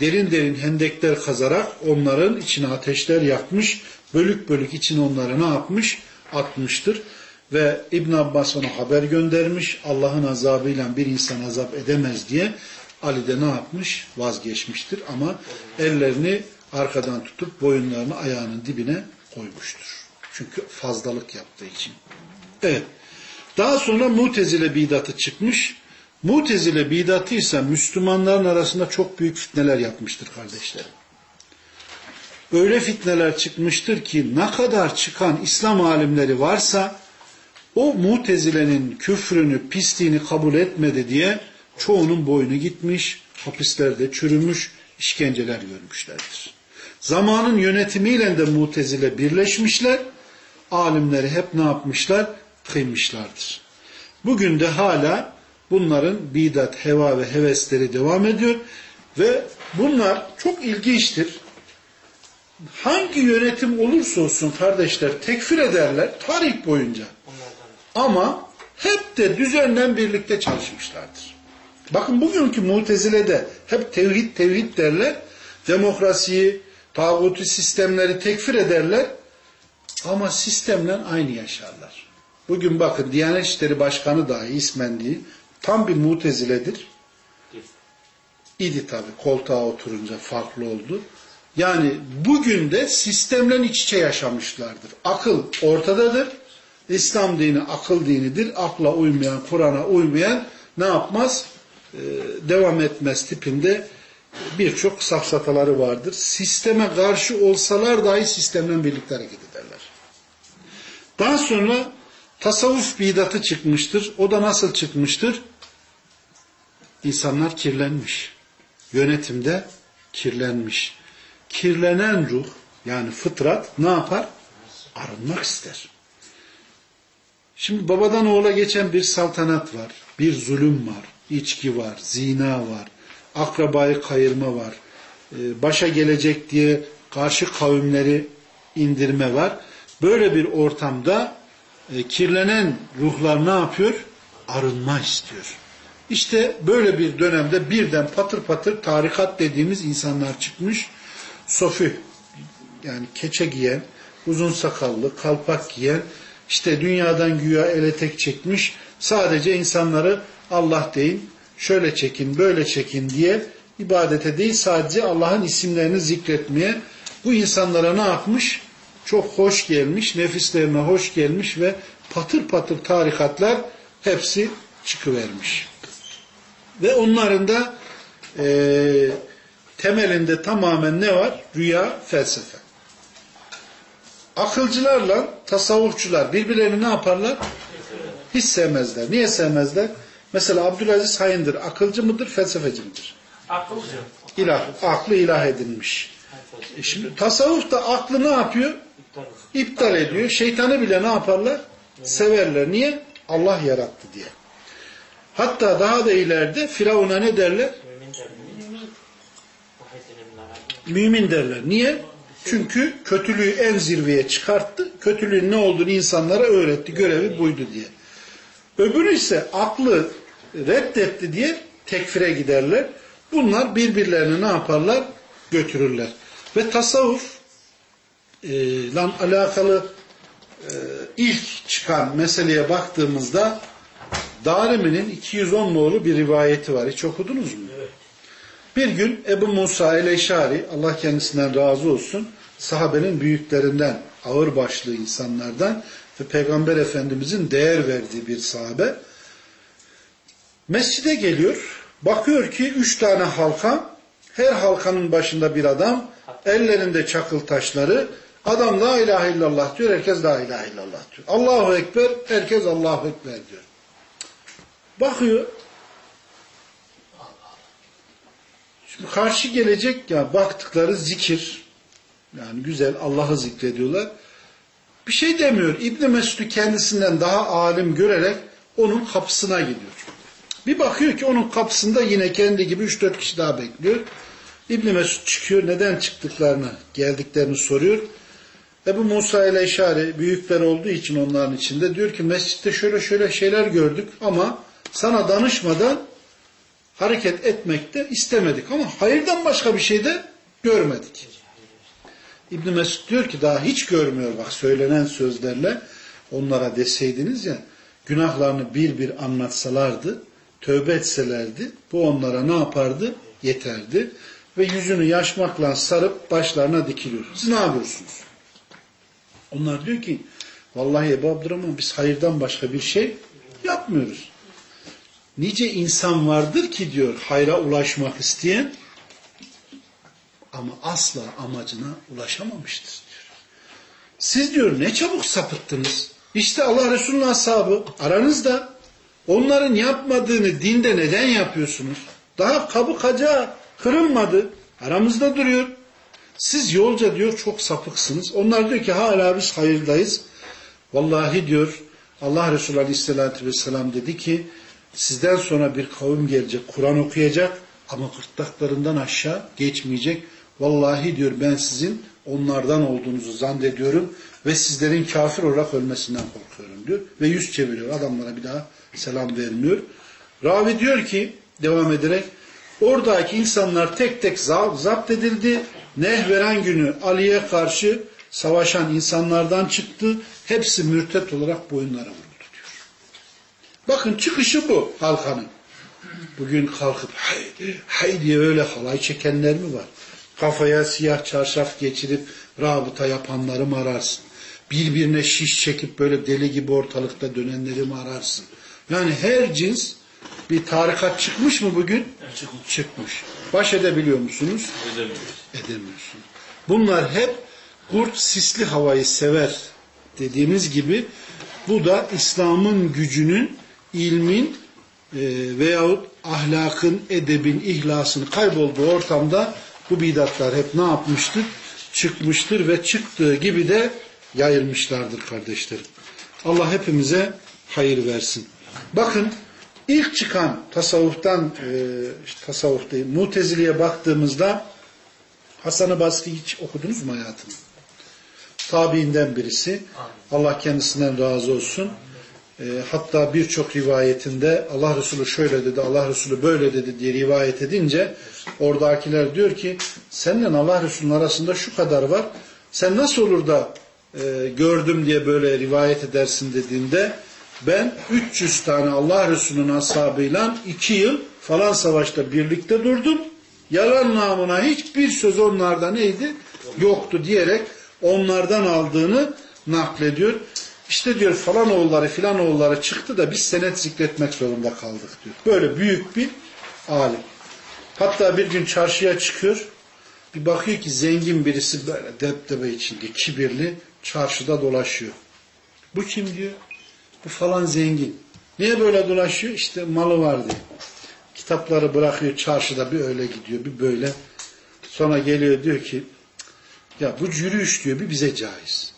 Derin derin hendekler kazarak onların içine ateşler yakmış. Bölük bölük içine onları ne yapmış? Atmıştır. Ve İbn Abbas ona haber göndermiş. Allah'ın azabıyla bir insan azap edemez diye Ali de ne yapmış? Vazgeçmiştir. Ama ellerini arkadan tutup boyunlarını ayağının dibine koymuştur. Çünkü fazlalık yaptığı için. Evet. Daha sonra Mutezile bidatı çıkmış. Mutezile bidatı ise Müslümanların arasında çok büyük fitneler yapmıştır kardeşlerim. Öyle fitneler çıkmıştır ki ne kadar çıkan İslam alimleri varsa o Mutezile'nin küfrünü, pisliğini kabul etmedi diye çoğunun boynu gitmiş, hapislerde çürümüş, işkenceler görmüşlerdir. Zamanın yönetimiyle de Mutezile birleşmişler, alimleri hep ne yapmışlar? Kıymışlardır. Bugün de hala bunların bidat, heva ve hevesleri devam ediyor ve bunlar çok ilginçtir. Hangi yönetim olursa olsun kardeşler tekfir ederler tarih boyunca. Ama hep de düzenle birlikte çalışmışlardır. Bakın bugünkü Mutezile'de hep tevhid tevhid derler. Demokrasiyi, tağutu sistemleri tekfir ederler. Ama sistemle aynı yaşarlar. Bugün bakın Diyanet İşleri Başkanı dahi ismen değil, tam bir muteziledir. İdi tabi koltuğa oturunca farklı oldu. Yani bugün de sistemle iç içe yaşamışlardır. Akıl ortadadır. İslam dini akıl dinidir. Akla uymayan, Kur'an'a uymayan ne yapmaz? Ee, devam etmez tipinde birçok safsataları vardır. Sisteme karşı olsalar dahi sistemle birlikte hareket. Daha sonra tasavvuf bidatı çıkmıştır. O da nasıl çıkmıştır? İnsanlar kirlenmiş. Yönetimde kirlenmiş. Kirlenen ruh yani fıtrat ne yapar? Arınmak ister. Şimdi babadan oğula geçen bir saltanat var. Bir zulüm var. içki var. Zina var. Akrabayı kayırma var. Ee, Başa gelecek diye karşı kavimleri indirme var. Böyle bir ortamda e, kirlenen ruhlar ne yapıyor? Arınma istiyor. İşte böyle bir dönemde birden patır patır tarikat dediğimiz insanlar çıkmış. Sofi yani keçe giyen, uzun sakallı, kalpak giyen, işte dünyadan güya ele tek çekmiş, sadece insanları Allah deyin, şöyle çekin, böyle çekin diye ibadete değil sadece Allah'ın isimlerini zikretmeye bu insanlara ne yapmış? Çok hoş gelmiş, nefislerine hoş gelmiş ve patır patır tarikatlar hepsi çıkıvermiş. Ve onların da e, temelinde tamamen ne var? Rüya, felsefe. Akılcılarla tasavvufçular birbirlerini ne yaparlar? Hiç sevmezler. Niye sevmezler? Mesela Abdülaziz Hayındır. Akılcı mıdır, felsefeci midir? Akılcı. İlah, aklı ilah edilmiş. E şimdi tasavvuf da aklı ne yapıyor? İptal ediyor. Şeytanı bile ne yaparlar? Severler. Niye? Allah yarattı diye. Hatta daha da ileride Firavun'a ne derler? Mümin derler. Niye? Çünkü kötülüğü en zirveye çıkarttı. Kötülüğün ne olduğunu insanlara öğretti. Görevi buydu diye. Öbürü ise aklı reddetti diye tekfire giderler. Bunlar birbirlerini ne yaparlar? Götürürler. Ve tasavvuf e, lan alakalı e, ilk çıkan meseleye baktığımızda Darimi'nin 210 nolu bir rivayeti var. Hiç okudunuz mu? Bir gün Ebu Musa el-Eşari, Allah kendisinden razı olsun, sahabenin büyüklerinden, ağır başlı insanlardan ve Peygamber Efendimizin değer verdiği bir sahabe, mescide geliyor, bakıyor ki üç tane halka, her halkanın başında bir adam, ellerinde çakıl taşları, adam la ilahe illallah diyor, herkes la ilahe illallah diyor. Allahu Ekber, herkes Allahu Ekber diyor. Bakıyor, Şimdi karşı gelecek ya baktıkları zikir. Yani güzel Allah'ı zikrediyorlar. Bir şey demiyor. İbn Mesud'u kendisinden daha alim görerek onun kapısına gidiyor. Bir bakıyor ki onun kapısında yine kendi gibi 3-4 kişi daha bekliyor. İbn Mesud çıkıyor. Neden çıktıklarını, geldiklerini soruyor. Ebu Musa ile işare büyükler olduğu için onların içinde diyor ki mescitte şöyle şöyle şeyler gördük ama sana danışmadan hareket etmekte istemedik ama hayırdan başka bir şey de görmedik. İbn Mesud diyor ki daha hiç görmüyor bak söylenen sözlerle onlara deseydiniz ya günahlarını bir bir anlatsalardı, tövbe etselerdi bu onlara ne yapardı? Yeterdi. Ve yüzünü yaşmakla sarıp başlarına dikiliyor. Siz ne yapıyorsunuz? Onlar diyor ki vallahi Ebu Abdurrahman biz hayırdan başka bir şey yapmıyoruz. Nice insan vardır ki diyor hayra ulaşmak isteyen ama asla amacına ulaşamamıştır diyor. Siz diyor ne çabuk sapıttınız. İşte Allah Resulü'nün ashabı aranızda onların yapmadığını dinde neden yapıyorsunuz? Daha kabı kaca kırılmadı. Aramızda duruyor. Siz yolca diyor çok sapıksınız. Onlar diyor ki hala biz hayırdayız. Vallahi diyor Allah Resulü Aleyhisselatü Vesselam dedi ki sizden sonra bir kavim gelecek, Kur'an okuyacak ama gırtlaklarından aşağı geçmeyecek. Vallahi diyor ben sizin onlardan olduğunuzu zannediyorum ve sizlerin kafir olarak ölmesinden korkuyorum diyor. Ve yüz çeviriyor adamlara bir daha selam vermiyor. Ravi diyor ki devam ederek oradaki insanlar tek tek zapt edildi. Nehveren günü Ali'ye karşı savaşan insanlardan çıktı. Hepsi mürtet olarak boyunlara vurdu. Bakın çıkışı bu halkanın. Bugün kalkıp hay, hay diye öyle halay çekenler mi var? Kafaya siyah çarşaf geçirip rabıta yapanları mı ararsın? Birbirine şiş çekip böyle deli gibi ortalıkta dönenleri mi ararsın? Yani her cins bir tarikat çıkmış mı bugün? Çıkmış. çıkmış. Baş edebiliyor musunuz? Edemiyoruz. Edemiyorsunuz. Bunlar hep kurt sisli havayı sever dediğimiz gibi bu da İslam'ın gücünün ilmin e, veyahut ahlakın, edebin, ihlasın kaybolduğu ortamda bu bidatlar hep ne yapmıştır? Çıkmıştır ve çıktığı gibi de yayılmışlardır kardeşlerim. Allah hepimize hayır versin. Bakın ilk çıkan tasavvuftan e, işte tasavvuf değil, muteziliye baktığımızda Hasan-ı Basri hiç okudunuz mu hayatını? Tabiinden birisi. Allah kendisinden razı olsun. E, hatta birçok rivayetinde Allah Resulü şöyle dedi, Allah Resulü böyle dedi diye rivayet edince oradakiler diyor ki seninle Allah Resulü'nün arasında şu kadar var. Sen nasıl olur da e, gördüm diye böyle rivayet edersin dediğinde ben 300 tane Allah Resulü'nün ashabıyla 2 yıl falan savaşta birlikte durdum. Yalan namına hiçbir söz onlarda neydi? Yoktu diyerek onlardan aldığını naklediyor. İşte diyor falan oğulları filan oğulları çıktı da biz senet zikretmek zorunda kaldık diyor. Böyle büyük bir alim. Hatta bir gün çarşıya çıkıyor. Bir bakıyor ki zengin birisi böyle depdebe içinde kibirli çarşıda dolaşıyor. Bu kim diyor? Bu falan zengin. Niye böyle dolaşıyor? İşte malı var diyor. Kitapları bırakıyor çarşıda bir öyle gidiyor bir böyle. Sonra geliyor diyor ki ya bu yürüyüş diyor bir bize caiz.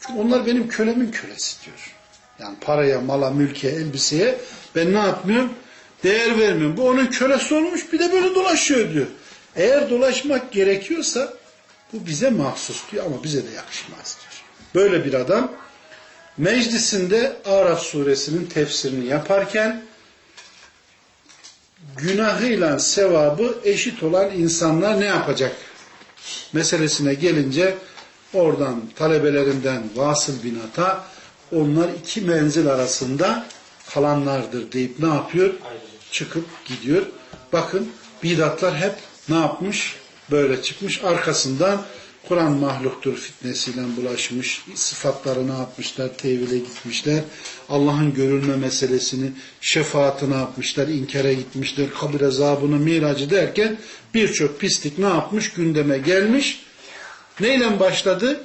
Çünkü onlar benim kölemin kölesi diyor. Yani paraya, mala, mülke, elbiseye ben ne yapmıyorum? Değer vermiyorum. Bu onun kölesi olmuş bir de böyle dolaşıyor diyor. Eğer dolaşmak gerekiyorsa Bu bize mahsus diyor ama bize de yakışmaz diyor. Böyle bir adam meclisinde Araf suresinin tefsirini yaparken günahıyla sevabı eşit olan insanlar ne yapacak? Meselesine gelince oradan talebelerinden Vasıl bin Ata onlar iki menzil arasında kalanlardır deyip ne yapıyor? Çıkıp gidiyor. Bakın bidatlar hep ne yapmış? Böyle çıkmış. Arkasından Kur'an mahluktur fitnesiyle bulaşmış. Sıfatları ne yapmışlar? Tevhile gitmişler. Allah'ın görülme meselesini, şefaati ne yapmışlar? İnkara gitmişler. Kabir azabını, miracı derken birçok pislik ne yapmış? Gündeme gelmiş. Neyle başladı?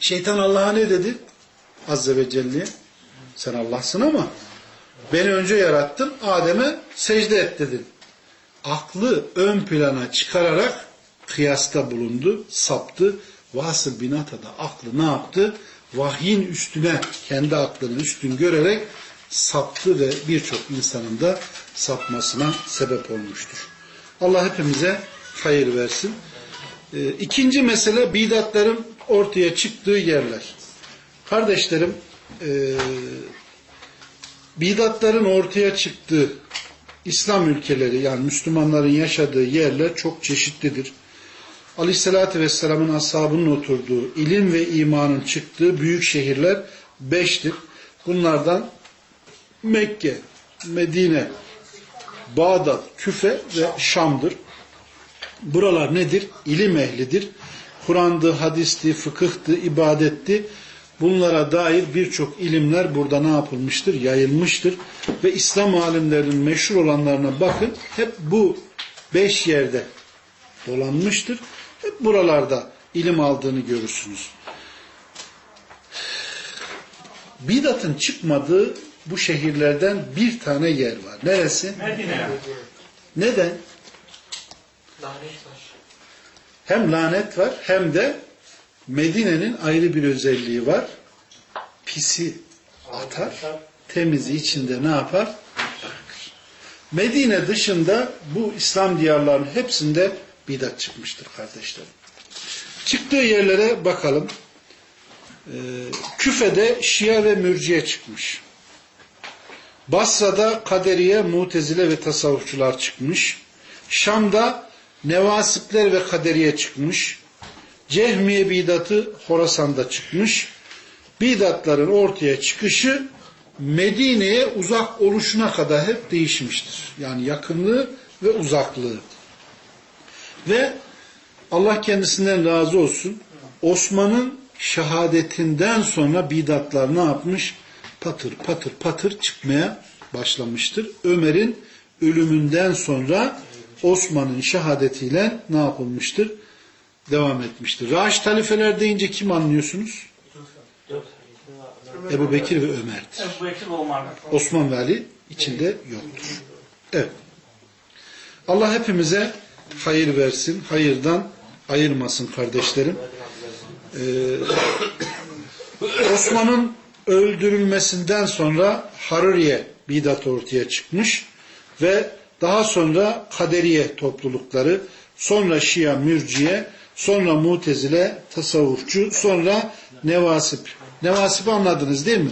Şeytan Allah'a ne dedi? Azze ve Celle'ye. Sen Allah'sın ama beni önce yarattın, Adem'e secde et dedin. Aklı ön plana çıkararak kıyasta bulundu, saptı. Vasıl bin Ata da aklı ne yaptı? Vahyin üstüne, kendi aklını üstün görerek saptı ve birçok insanın da sapmasına sebep olmuştur. Allah hepimize hayır versin. Ee, ikinci mesele bidatların ortaya çıktığı yerler. Kardeşlerim, e, bidatların ortaya çıktığı İslam ülkeleri yani Müslümanların yaşadığı yerler çok çeşitlidir. Aleyhissalatü Vesselam'ın ashabının oturduğu, ilim ve imanın çıktığı büyük şehirler beştir. Bunlardan Mekke, Medine, Bağdat, Küfe ve Şam'dır. Buralar nedir? İlim ehlidir. Kur'an'dı, hadisti, fıkıhtı, ibadetti. Bunlara dair birçok ilimler burada ne yapılmıştır? Yayılmıştır. Ve İslam alimlerinin meşhur olanlarına bakın. Hep bu beş yerde dolanmıştır. Hep buralarda ilim aldığını görürsünüz. Bidatın çıkmadığı bu şehirlerden bir tane yer var. Neresi? Medine. Neden? Lanet var. Hem lanet var hem de Medine'nin ayrı bir özelliği var. Pisi atar, temizi içinde ne yapar? Bırakır. Medine dışında bu İslam diyarlarının hepsinde bidat çıkmıştır kardeşlerim. Çıktığı yerlere bakalım. Ee, Küfe'de Şia ve Mürciye çıkmış. Basra'da Kaderiye, Mutezile ve Tasavvufçular çıkmış. Şam'da Nevasipler ve Kaderiye çıkmış. Cehmiye bidatı Horasan'da çıkmış. Bidatların ortaya çıkışı Medine'ye uzak oluşuna kadar hep değişmiştir. Yani yakınlığı ve uzaklığı. Ve Allah kendisinden razı olsun. Osman'ın şehadetinden sonra bidatlar ne yapmış? Patır patır patır çıkmaya başlamıştır. Ömer'in ölümünden sonra Osman'ın şehadetiyle ne yapılmıştır? Devam etmiştir. Raşid halifeler deyince kim anlıyorsunuz? Ebu Bekir ve Ömer'dir. Ebu Bekir ve. Osman ve Ali içinde yoktur. Evet. Allah hepimize hayır versin, hayırdan ayırmasın kardeşlerim. Ee, Osman'ın öldürülmesinden sonra Haruriye bidat ortaya çıkmış ve daha sonra Kaderiye toplulukları, sonra Şia Mürciye, sonra Mutezile tasavvufçu, sonra Nevasip. Nevasip'i anladınız değil mi?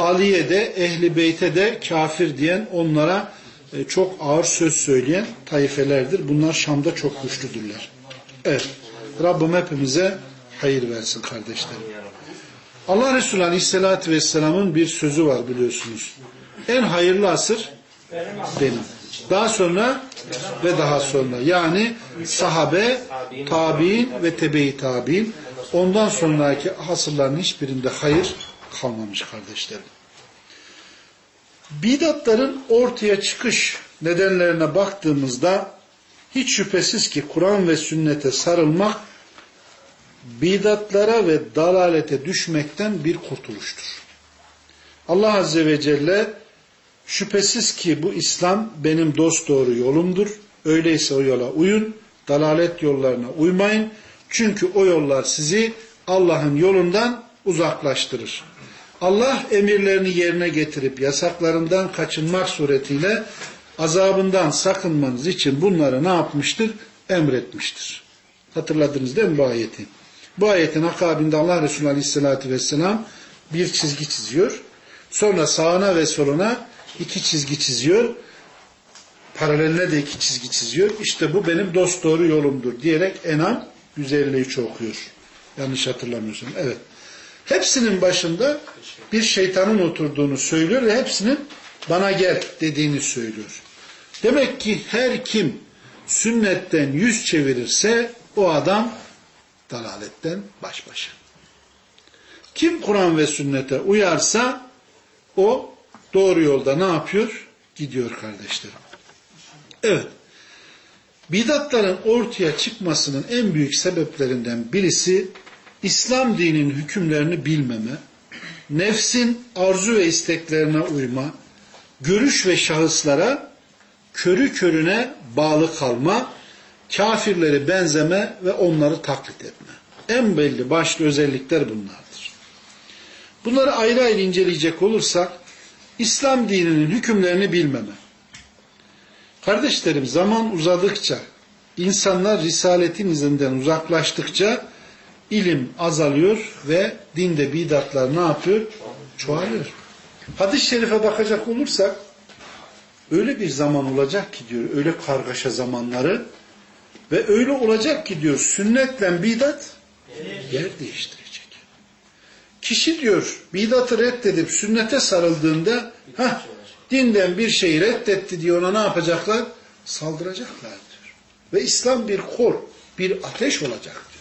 Aliye de, Ehli Beyt'e de kafir diyen, onlara çok ağır söz söyleyen taifelerdir. Bunlar Şam'da çok güçlüdürler. Evet. Rabbim hepimize hayır versin kardeşlerim. Allah Resulü Aleyhisselatü Vesselam'ın bir sözü var biliyorsunuz. En hayırlı asır benim. Daha sonra ve daha sonra. Yani sahabe, tabi'in ve tebe-i tabi'in ondan sonraki asırların hiçbirinde hayır kalmamış kardeşlerim. Bidatların ortaya çıkış nedenlerine baktığımızda hiç şüphesiz ki Kur'an ve sünnete sarılmak bidatlara ve dalalete düşmekten bir kurtuluştur. Allah Azze ve Celle şüphesiz ki bu İslam benim dost doğru yolumdur. Öyleyse o yola uyun, dalalet yollarına uymayın. Çünkü o yollar sizi Allah'ın yolundan uzaklaştırır. Allah emirlerini yerine getirip yasaklarından kaçınmak suretiyle azabından sakınmanız için bunları ne yapmıştır? Emretmiştir. Hatırladınız değil mi bu ayeti? Bu ayetin akabinde Allah Resulü Aleyhisselatü Vesselam bir çizgi çiziyor. Sonra sağına ve soluna iki çizgi çiziyor. Paraleline de iki çizgi çiziyor. İşte bu benim dost doğru yolumdur diyerek Enam 153 okuyor. Yanlış hatırlamıyorsam. Evet. Hepsinin başında bir şeytanın oturduğunu söylüyor ve hepsinin bana gel dediğini söylüyor. Demek ki her kim sünnetten yüz çevirirse o adam dalaletten baş başa. Kim Kur'an ve sünnete uyarsa o doğru yolda ne yapıyor? Gidiyor kardeşlerim. Evet. Bidatların ortaya çıkmasının en büyük sebeplerinden birisi İslam dininin hükümlerini bilmeme, nefsin arzu ve isteklerine uyma, görüş ve şahıslara körü körüne bağlı kalma, kafirleri benzeme ve onları taklit etme. En belli başlı özellikler bunlardır. Bunları ayrı ayrı inceleyecek olursak, İslam dininin hükümlerini bilmeme. Kardeşlerim zaman uzadıkça, insanlar risaletin izinden uzaklaştıkça ilim azalıyor ve dinde bidatlar ne yapıyor? Çoğalıyor. Hadis-i şerife bakacak olursak öyle bir zaman olacak ki diyor, öyle kargaşa zamanları ve öyle olacak ki diyor sünnetle bidat yer değiştirecek. Kişi diyor bidatı reddedip sünnete sarıldığında heh, dinden bir şeyi reddetti diye ona ne yapacaklar? Saldıracaklar diyor. Ve İslam bir kor, bir ateş olacak diyor.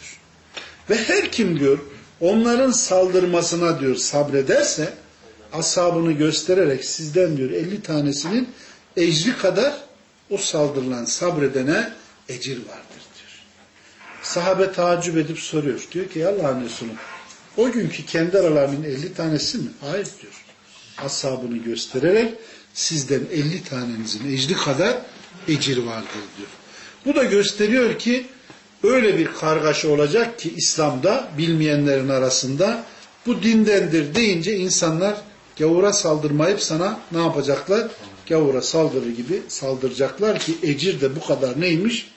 Ve her kim diyor onların saldırmasına diyor sabrederse asabını göstererek sizden diyor 50 tanesinin ecri kadar o saldırılan sabredene ecir vardır diyor. Sahabe tacip edip soruyor. Diyor ki Allah'ın Resulü o günkü kendi aralarının 50 tanesi mi? Hayır diyor. Asabını göstererek sizden 50 tanenizin ecri kadar ecir vardır diyor. Bu da gösteriyor ki öyle bir kargaşa olacak ki İslam'da bilmeyenlerin arasında bu dindendir deyince insanlar gavura saldırmayıp sana ne yapacaklar? Gavura saldırı gibi saldıracaklar ki ecir de bu kadar neymiş?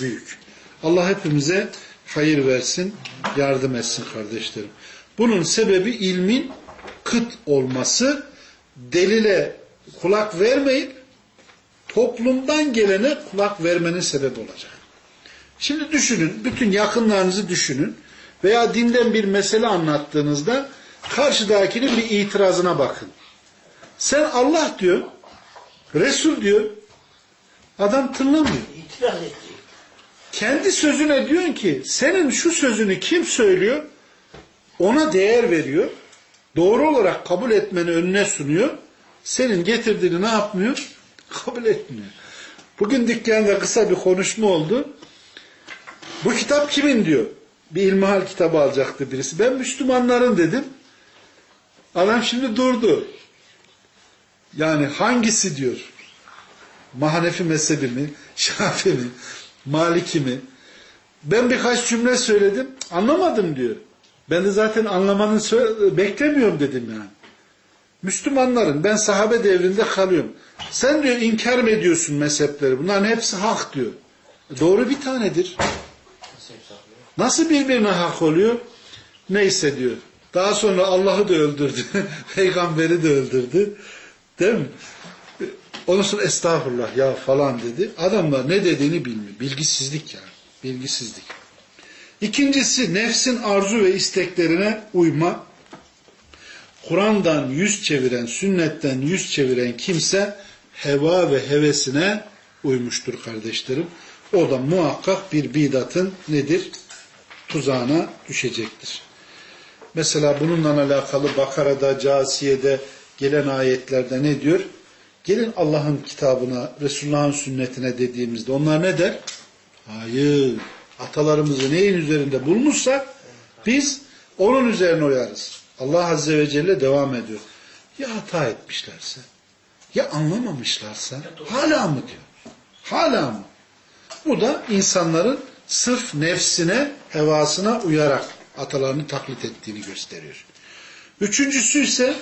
Büyük. Allah hepimize hayır versin, yardım etsin kardeşlerim. Bunun sebebi ilmin kıt olması, delile kulak vermeyip toplumdan gelene kulak vermenin sebebi olacak. Şimdi düşünün, bütün yakınlarınızı düşünün veya dinden bir mesele anlattığınızda karşıdakinin bir itirazına bakın. Sen Allah diyor, Resul diyor, adam tınlamıyor. İtiraz edecek. Kendi sözüne diyorsun ki senin şu sözünü kim söylüyor? Ona değer veriyor. Doğru olarak kabul etmeni önüne sunuyor. Senin getirdiğini ne yapmıyor? Kabul etmiyor. Bugün dükkanda kısa bir konuşma oldu. Bu kitap kimin diyor. Bir ilmihal kitabı alacaktı birisi. Ben Müslümanların dedim. Adam şimdi durdu. Yani hangisi diyor? Mahanefi mezhebi mi? Şafi mi? Maliki mi? Ben birkaç cümle söyledim. Anlamadım diyor. Ben de zaten anlamanı beklemiyorum dedim yani. Müslümanların ben sahabe devrinde kalıyorum. Sen diyor inkar mı ediyorsun mezhepleri? Bunların hepsi hak diyor. Doğru bir tanedir. Nasıl birbirine hak oluyor? Neyse diyor. Daha sonra Allah'ı da öldürdü. Peygamberi de öldürdü. Değil mi? Ondan sonra estağfurullah ya falan dedi. Adamlar ne dediğini bilmiyor. Bilgisizlik yani. Bilgisizlik. İkincisi nefsin arzu ve isteklerine uyma. Kur'an'dan yüz çeviren, sünnetten yüz çeviren kimse heva ve hevesine uymuştur kardeşlerim. O da muhakkak bir bidatın nedir? Tuzağına düşecektir. Mesela bununla alakalı Bakara'da, Casiye'de gelen ayetlerde ne diyor? Gelin Allah'ın kitabına, Resulullah'ın sünnetine dediğimizde onlar ne der? Hayır. Atalarımızı neyin üzerinde bulmuşsak biz onun üzerine uyarız. Allah Azze ve Celle devam ediyor. Ya hata etmişlerse, ya anlamamışlarsa hala mı diyor? Hala mı? Bu da insanların sırf nefsine, hevasına uyarak atalarını taklit ettiğini gösteriyor. Üçüncüsü ise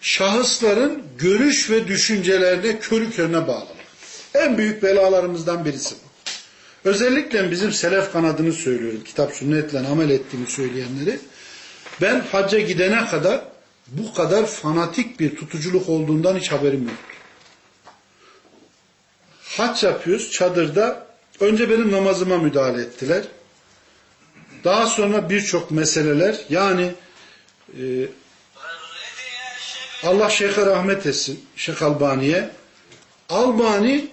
şahısların görüş ve düşüncelerine körü körüne bağlı. En büyük belalarımızdan birisi bu. özellikle bizim selef kanadını söylüyorum. Kitap sünnetle amel ettiğini söyleyenleri. Ben hacca gidene kadar bu kadar fanatik bir tutuculuk olduğundan hiç haberim yoktu. Haç yapıyoruz çadırda. Önce benim namazıma müdahale ettiler. Daha sonra birçok meseleler yani e, Allah Şeyh'e rahmet etsin Şeyh Albani'ye. Albani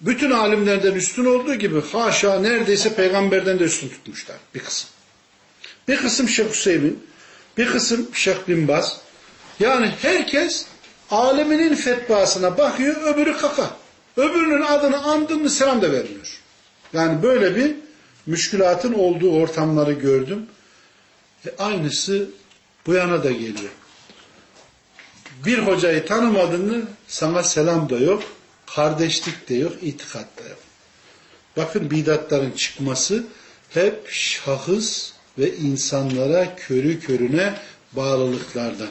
bütün alimlerden üstün olduğu gibi haşa neredeyse peygamberden de üstün tutmuşlar bir kısım. Bir kısım Şeyh Hüseyin, bir kısım Şeyh Bin. Yani herkes aleminin fetvasına bakıyor, öbürü kaka. Öbürünün adını andın selam da vermiyor. Yani böyle bir müşkülatın olduğu ortamları gördüm. E aynısı bu yana da geliyor. Bir hocayı tanımadın mı sana selam da yok, kardeşlik de yok, itikat da yok. Bakın bidatların çıkması hep şahıs ve insanlara körü körüne bağlılıklardan.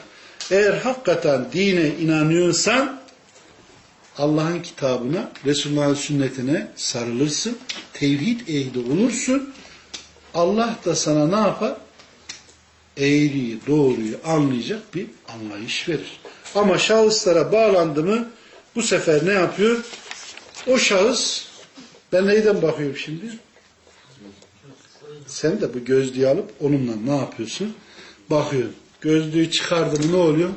Eğer hakikaten dine inanıyorsan Allah'ın kitabına, Resulullah'ın sünnetine sarılırsın, tevhid ehli olursun. Allah da sana ne yapar? Eğriyi, doğruyu anlayacak bir anlayış verir. Ama şahıslara bağlandı mı bu sefer ne yapıyor? O şahıs ben neyden bakıyorum şimdi? Sen de bu gözlüğü alıp onunla ne yapıyorsun? Bakıyorsun. Gözlüğü çıkardın mı ne oluyor?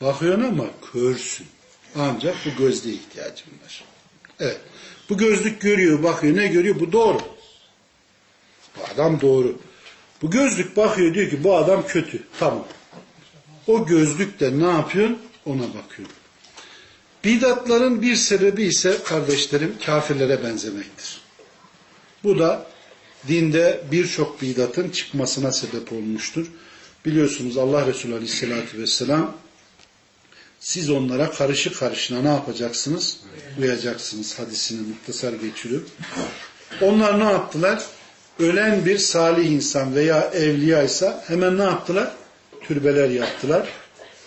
Bakıyorsun ama körsün. Ancak bu gözlüğe ihtiyacın var. Evet. Bu gözlük görüyor, bakıyor. Ne görüyor? Bu doğru. Bu adam doğru. Bu gözlük bakıyor diyor ki bu adam kötü. Tamam. O gözlükle ne yapıyorsun? Ona bakıyorsun. Bidatların bir sebebi ise kardeşlerim kafirlere benzemektir. Bu da dinde birçok bidatın çıkmasına sebep olmuştur. Biliyorsunuz Allah Resulü Aleyhisselatü Vesselam siz onlara karışı karışına ne yapacaksınız? Uyacaksınız hadisini muhtasar geçirip. Onlar ne yaptılar? Ölen bir salih insan veya evliya ise hemen ne yaptılar? Türbeler yaptılar.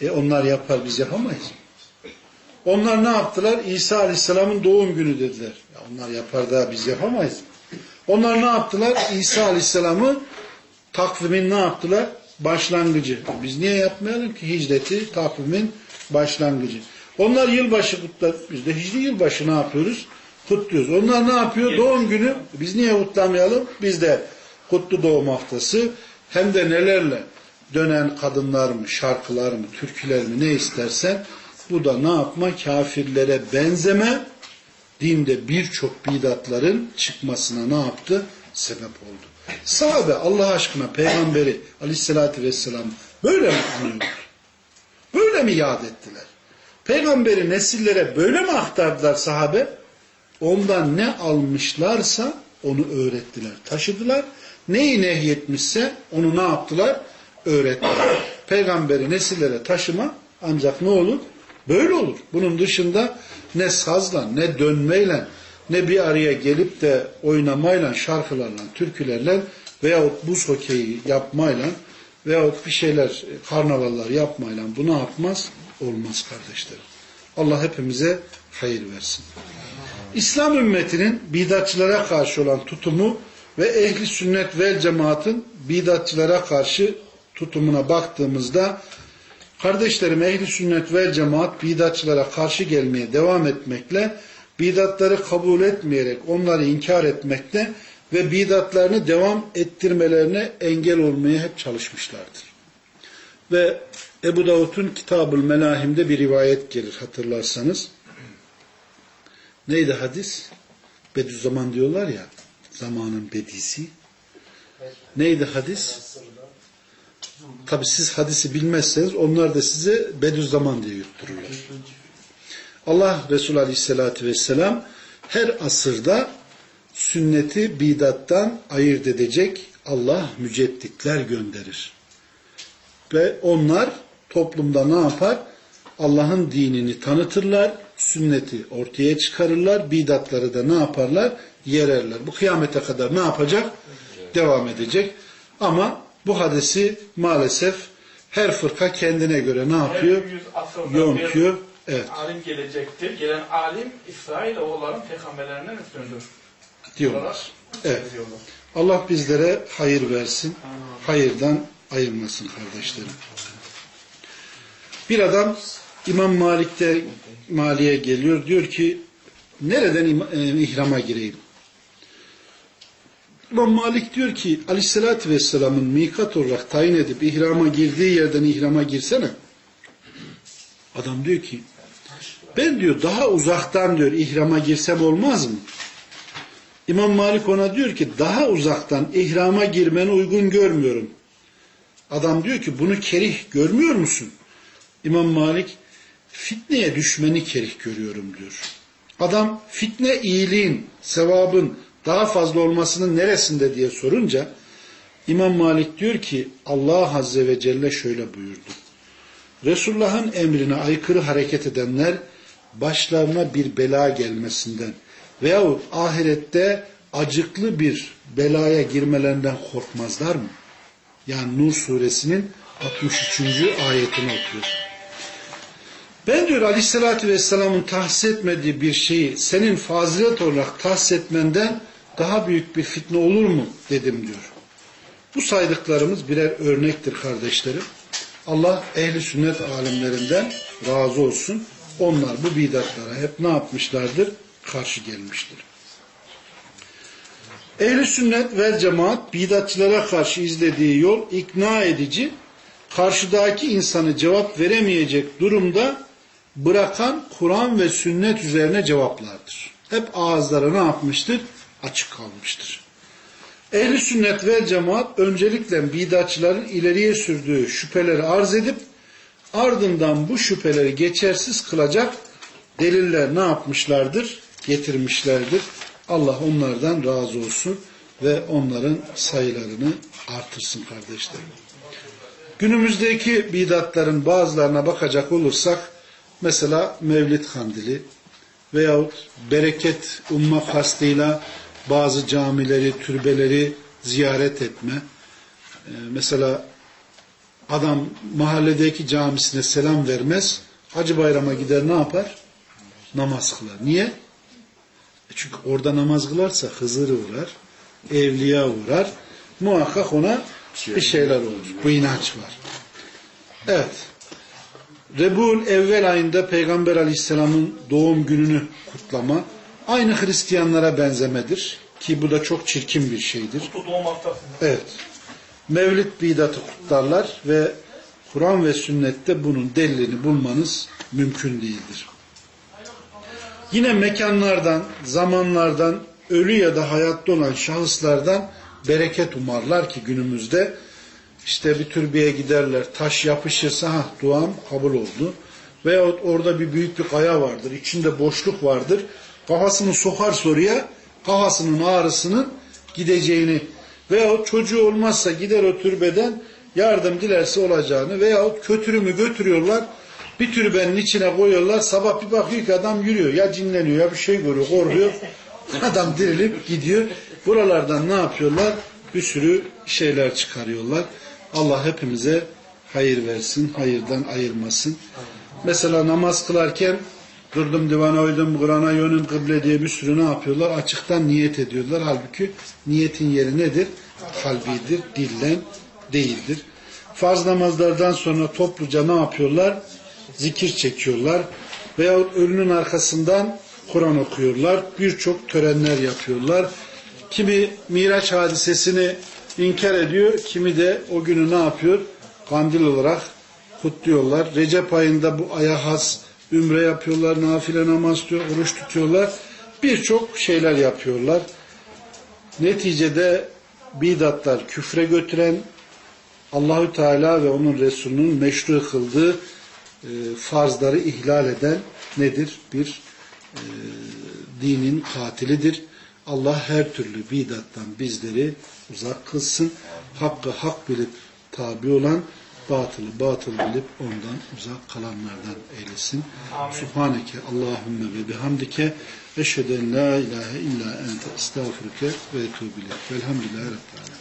E onlar yapar biz yapamayız. Onlar ne yaptılar? İsa Aleyhisselam'ın doğum günü dediler. Ya onlar yapar da biz yapamayız. Onlar ne yaptılar? İsa Aleyhisselam'ı takvimin ne yaptılar? Başlangıcı. Biz niye yapmayalım ki hicreti takvimin başlangıcı. Onlar yılbaşı kutlar. Biz de hicri yılbaşı ne yapıyoruz? Kutluyoruz. Onlar ne yapıyor? Doğum günü. Biz niye kutlamayalım? Biz de kutlu doğum haftası. Hem de nelerle? Dönen kadınlar mı, şarkılar mı, türküler mi ne istersen bu da ne yapma? Kafirlere benzeme dinde birçok bidatların çıkmasına ne yaptı? Sebep oldu. Sahabe Allah aşkına peygamberi aleyhissalatü vesselam böyle mi anıyorlar? Böyle mi yad ettiler? Peygamberi nesillere böyle mi aktardılar sahabe? Ondan ne almışlarsa onu öğrettiler, taşıdılar. Neyi nehyetmişse onu ne yaptılar? Öğrettiler. Peygamberi nesillere taşıma ancak ne olur? Böyle olur. Bunun dışında ne sazla, ne dönmeyle, ne bir araya gelip de oynamayla, şarkılarla, türkülerle veyahut buz hokeyi yapmayla veyahut bir şeyler, karnavallar yapmayla bu ne yapmaz? Olmaz kardeşlerim. Allah hepimize hayır versin. İslam ümmetinin bidatçılara karşı olan tutumu ve ehli sünnet vel cemaatin bidatçılara karşı tutumuna baktığımızda kardeşlerim ehli sünnet vel cemaat bidatçılara karşı gelmeye devam etmekle bidatları kabul etmeyerek onları inkar etmekle ve bidatlarını devam ettirmelerine engel olmaya hep çalışmışlardır. Ve Ebu Davud'un Kitab-ül Melahim'de bir rivayet gelir hatırlarsanız. Neydi hadis? Bediüzzaman diyorlar ya, zamanın bedisi. Neydi hadis? Tabi siz hadisi bilmezseniz onlar da size Bediüzzaman diye yuttururlar. Allah Resulü Aleyhisselatü Vesselam her asırda sünneti bidattan ayırt edecek Allah mücedditler gönderir. Ve onlar toplumda ne yapar? Allah'ın dinini tanıtırlar, sünneti ortaya çıkarırlar, bidatları da ne yaparlar? Yererler. Bu kıyamete kadar ne yapacak? Devam edecek. Ama bu hadisi maalesef her fırka kendine göre ne yapıyor? Yontuyor. Evet. alim gelecektir. Gelen alim İsrail oğulların peygamberlerinden üstündür. Diyorlar. Evet. Allah bizlere hayır versin. Hayırdan ayırmasın kardeşlerim. Bir adam İmam Malik'te Mali'ye geliyor. Diyor ki nereden e, ihrama gireyim? İmam Malik diyor ki Aleyhisselatü Vesselam'ın mikat olarak tayin edip ihrama girdiği yerden ihrama girsene. Adam diyor ki ben diyor daha uzaktan diyor ihrama girsem olmaz mı? İmam Malik ona diyor ki daha uzaktan ihrama girmeni uygun görmüyorum. Adam diyor ki bunu kerih görmüyor musun? İmam Malik fitneye düşmeni kerih görüyorum diyor. Adam fitne iyiliğin, sevabın daha fazla olmasının neresinde diye sorunca İmam Malik diyor ki Allah Azze ve Celle şöyle buyurdu. Resulullah'ın emrine aykırı hareket edenler başlarına bir bela gelmesinden veyahut ahirette acıklı bir belaya girmelerinden korkmazlar mı? Yani Nur suresinin 63. ayetini okuyor. Ben diyor Aleyhisselatü Vesselam'ın tahsis etmediği bir şeyi senin fazilet olarak tahsis etmenden daha büyük bir fitne olur mu dedim diyor. Bu saydıklarımız birer örnektir kardeşlerim. Allah ehli sünnet alimlerinden razı olsun. Onlar bu bidatlara hep ne yapmışlardır? Karşı gelmiştir. Ehli sünnet ve cemaat bidatçılara karşı izlediği yol ikna edici, karşıdaki insanı cevap veremeyecek durumda bırakan Kur'an ve sünnet üzerine cevaplardır. Hep ağızları ne yapmıştır? Açık kalmıştır. Ehli sünnet ve cemaat öncelikle bidatçıların ileriye sürdüğü şüpheleri arz edip ardından bu şüpheleri geçersiz kılacak deliller ne yapmışlardır? Getirmişlerdir. Allah onlardan razı olsun ve onların sayılarını artırsın kardeşlerim. Günümüzdeki bidatların bazılarına bakacak olursak mesela Mevlid Kandili veyahut bereket umma kastıyla bazı camileri, türbeleri ziyaret etme. Ee, mesela adam mahalledeki camisine selam vermez. Hacı Bayram'a gider ne yapar? Namaz kılar. Niye? Çünkü orada namaz kılarsa Hızır uğrar, evliya uğrar. Muhakkak ona bir şeyler olur. Bu inanç var. Evet. Rebul evvel ayında Peygamber aleyhisselamın doğum gününü kutlama aynı Hristiyanlara benzemedir. Ki bu da çok çirkin bir şeydir. Evet. Mevlid bidatı kutlarlar ve Kur'an ve sünnette bunun delilini bulmanız mümkün değildir. Yine mekanlardan, zamanlardan, ölü ya da hayatta olan şahıslardan bereket umarlar ki günümüzde işte bir türbeye giderler, taş yapışırsa ha duam kabul oldu. Veyahut orada bir büyük bir kaya vardır, içinde boşluk vardır. Kafasını sokar soruya, kafasının ağrısının gideceğini veyahut çocuğu olmazsa gider o türbeden yardım dilerse olacağını veyahut kötürümü götürüyorlar bir türbenin içine koyuyorlar sabah bir bakıyor ki adam yürüyor ya cinleniyor ya bir şey görüyor korkuyor adam dirilip gidiyor buralardan ne yapıyorlar bir sürü şeyler çıkarıyorlar Allah hepimize hayır versin hayırdan ayırmasın mesela namaz kılarken Durdum divana uydum, Kur'an'a yönüm kıble diye bir sürü ne yapıyorlar? Açıktan niyet ediyorlar. Halbuki niyetin yeri nedir? Kalbidir, dillen değildir. Farz namazlardan sonra topluca ne yapıyorlar? Zikir çekiyorlar. Veyahut ölünün arkasından Kur'an okuyorlar. Birçok törenler yapıyorlar. Kimi Miraç hadisesini inkar ediyor, kimi de o günü ne yapıyor? Kandil olarak kutluyorlar. Recep ayında bu aya has ümre yapıyorlar, nafile namaz tutuyor, oruç tutuyorlar. Birçok şeyler yapıyorlar. Neticede bidatlar küfre götüren Allahü Teala ve onun Resulünün meşru kıldığı farzları ihlal eden nedir? Bir e, dinin katilidir. Allah her türlü bidattan bizleri uzak kılsın. Hakkı hak bilip tabi olan batılı batıl bilip ondan uzak kalanlardan eylesin. Subhaneke Allahümme ve bihamdike eşheden la ilahe illa ente estağfurke ve etubilek. Velhamdülillahi Rabbil Alemin.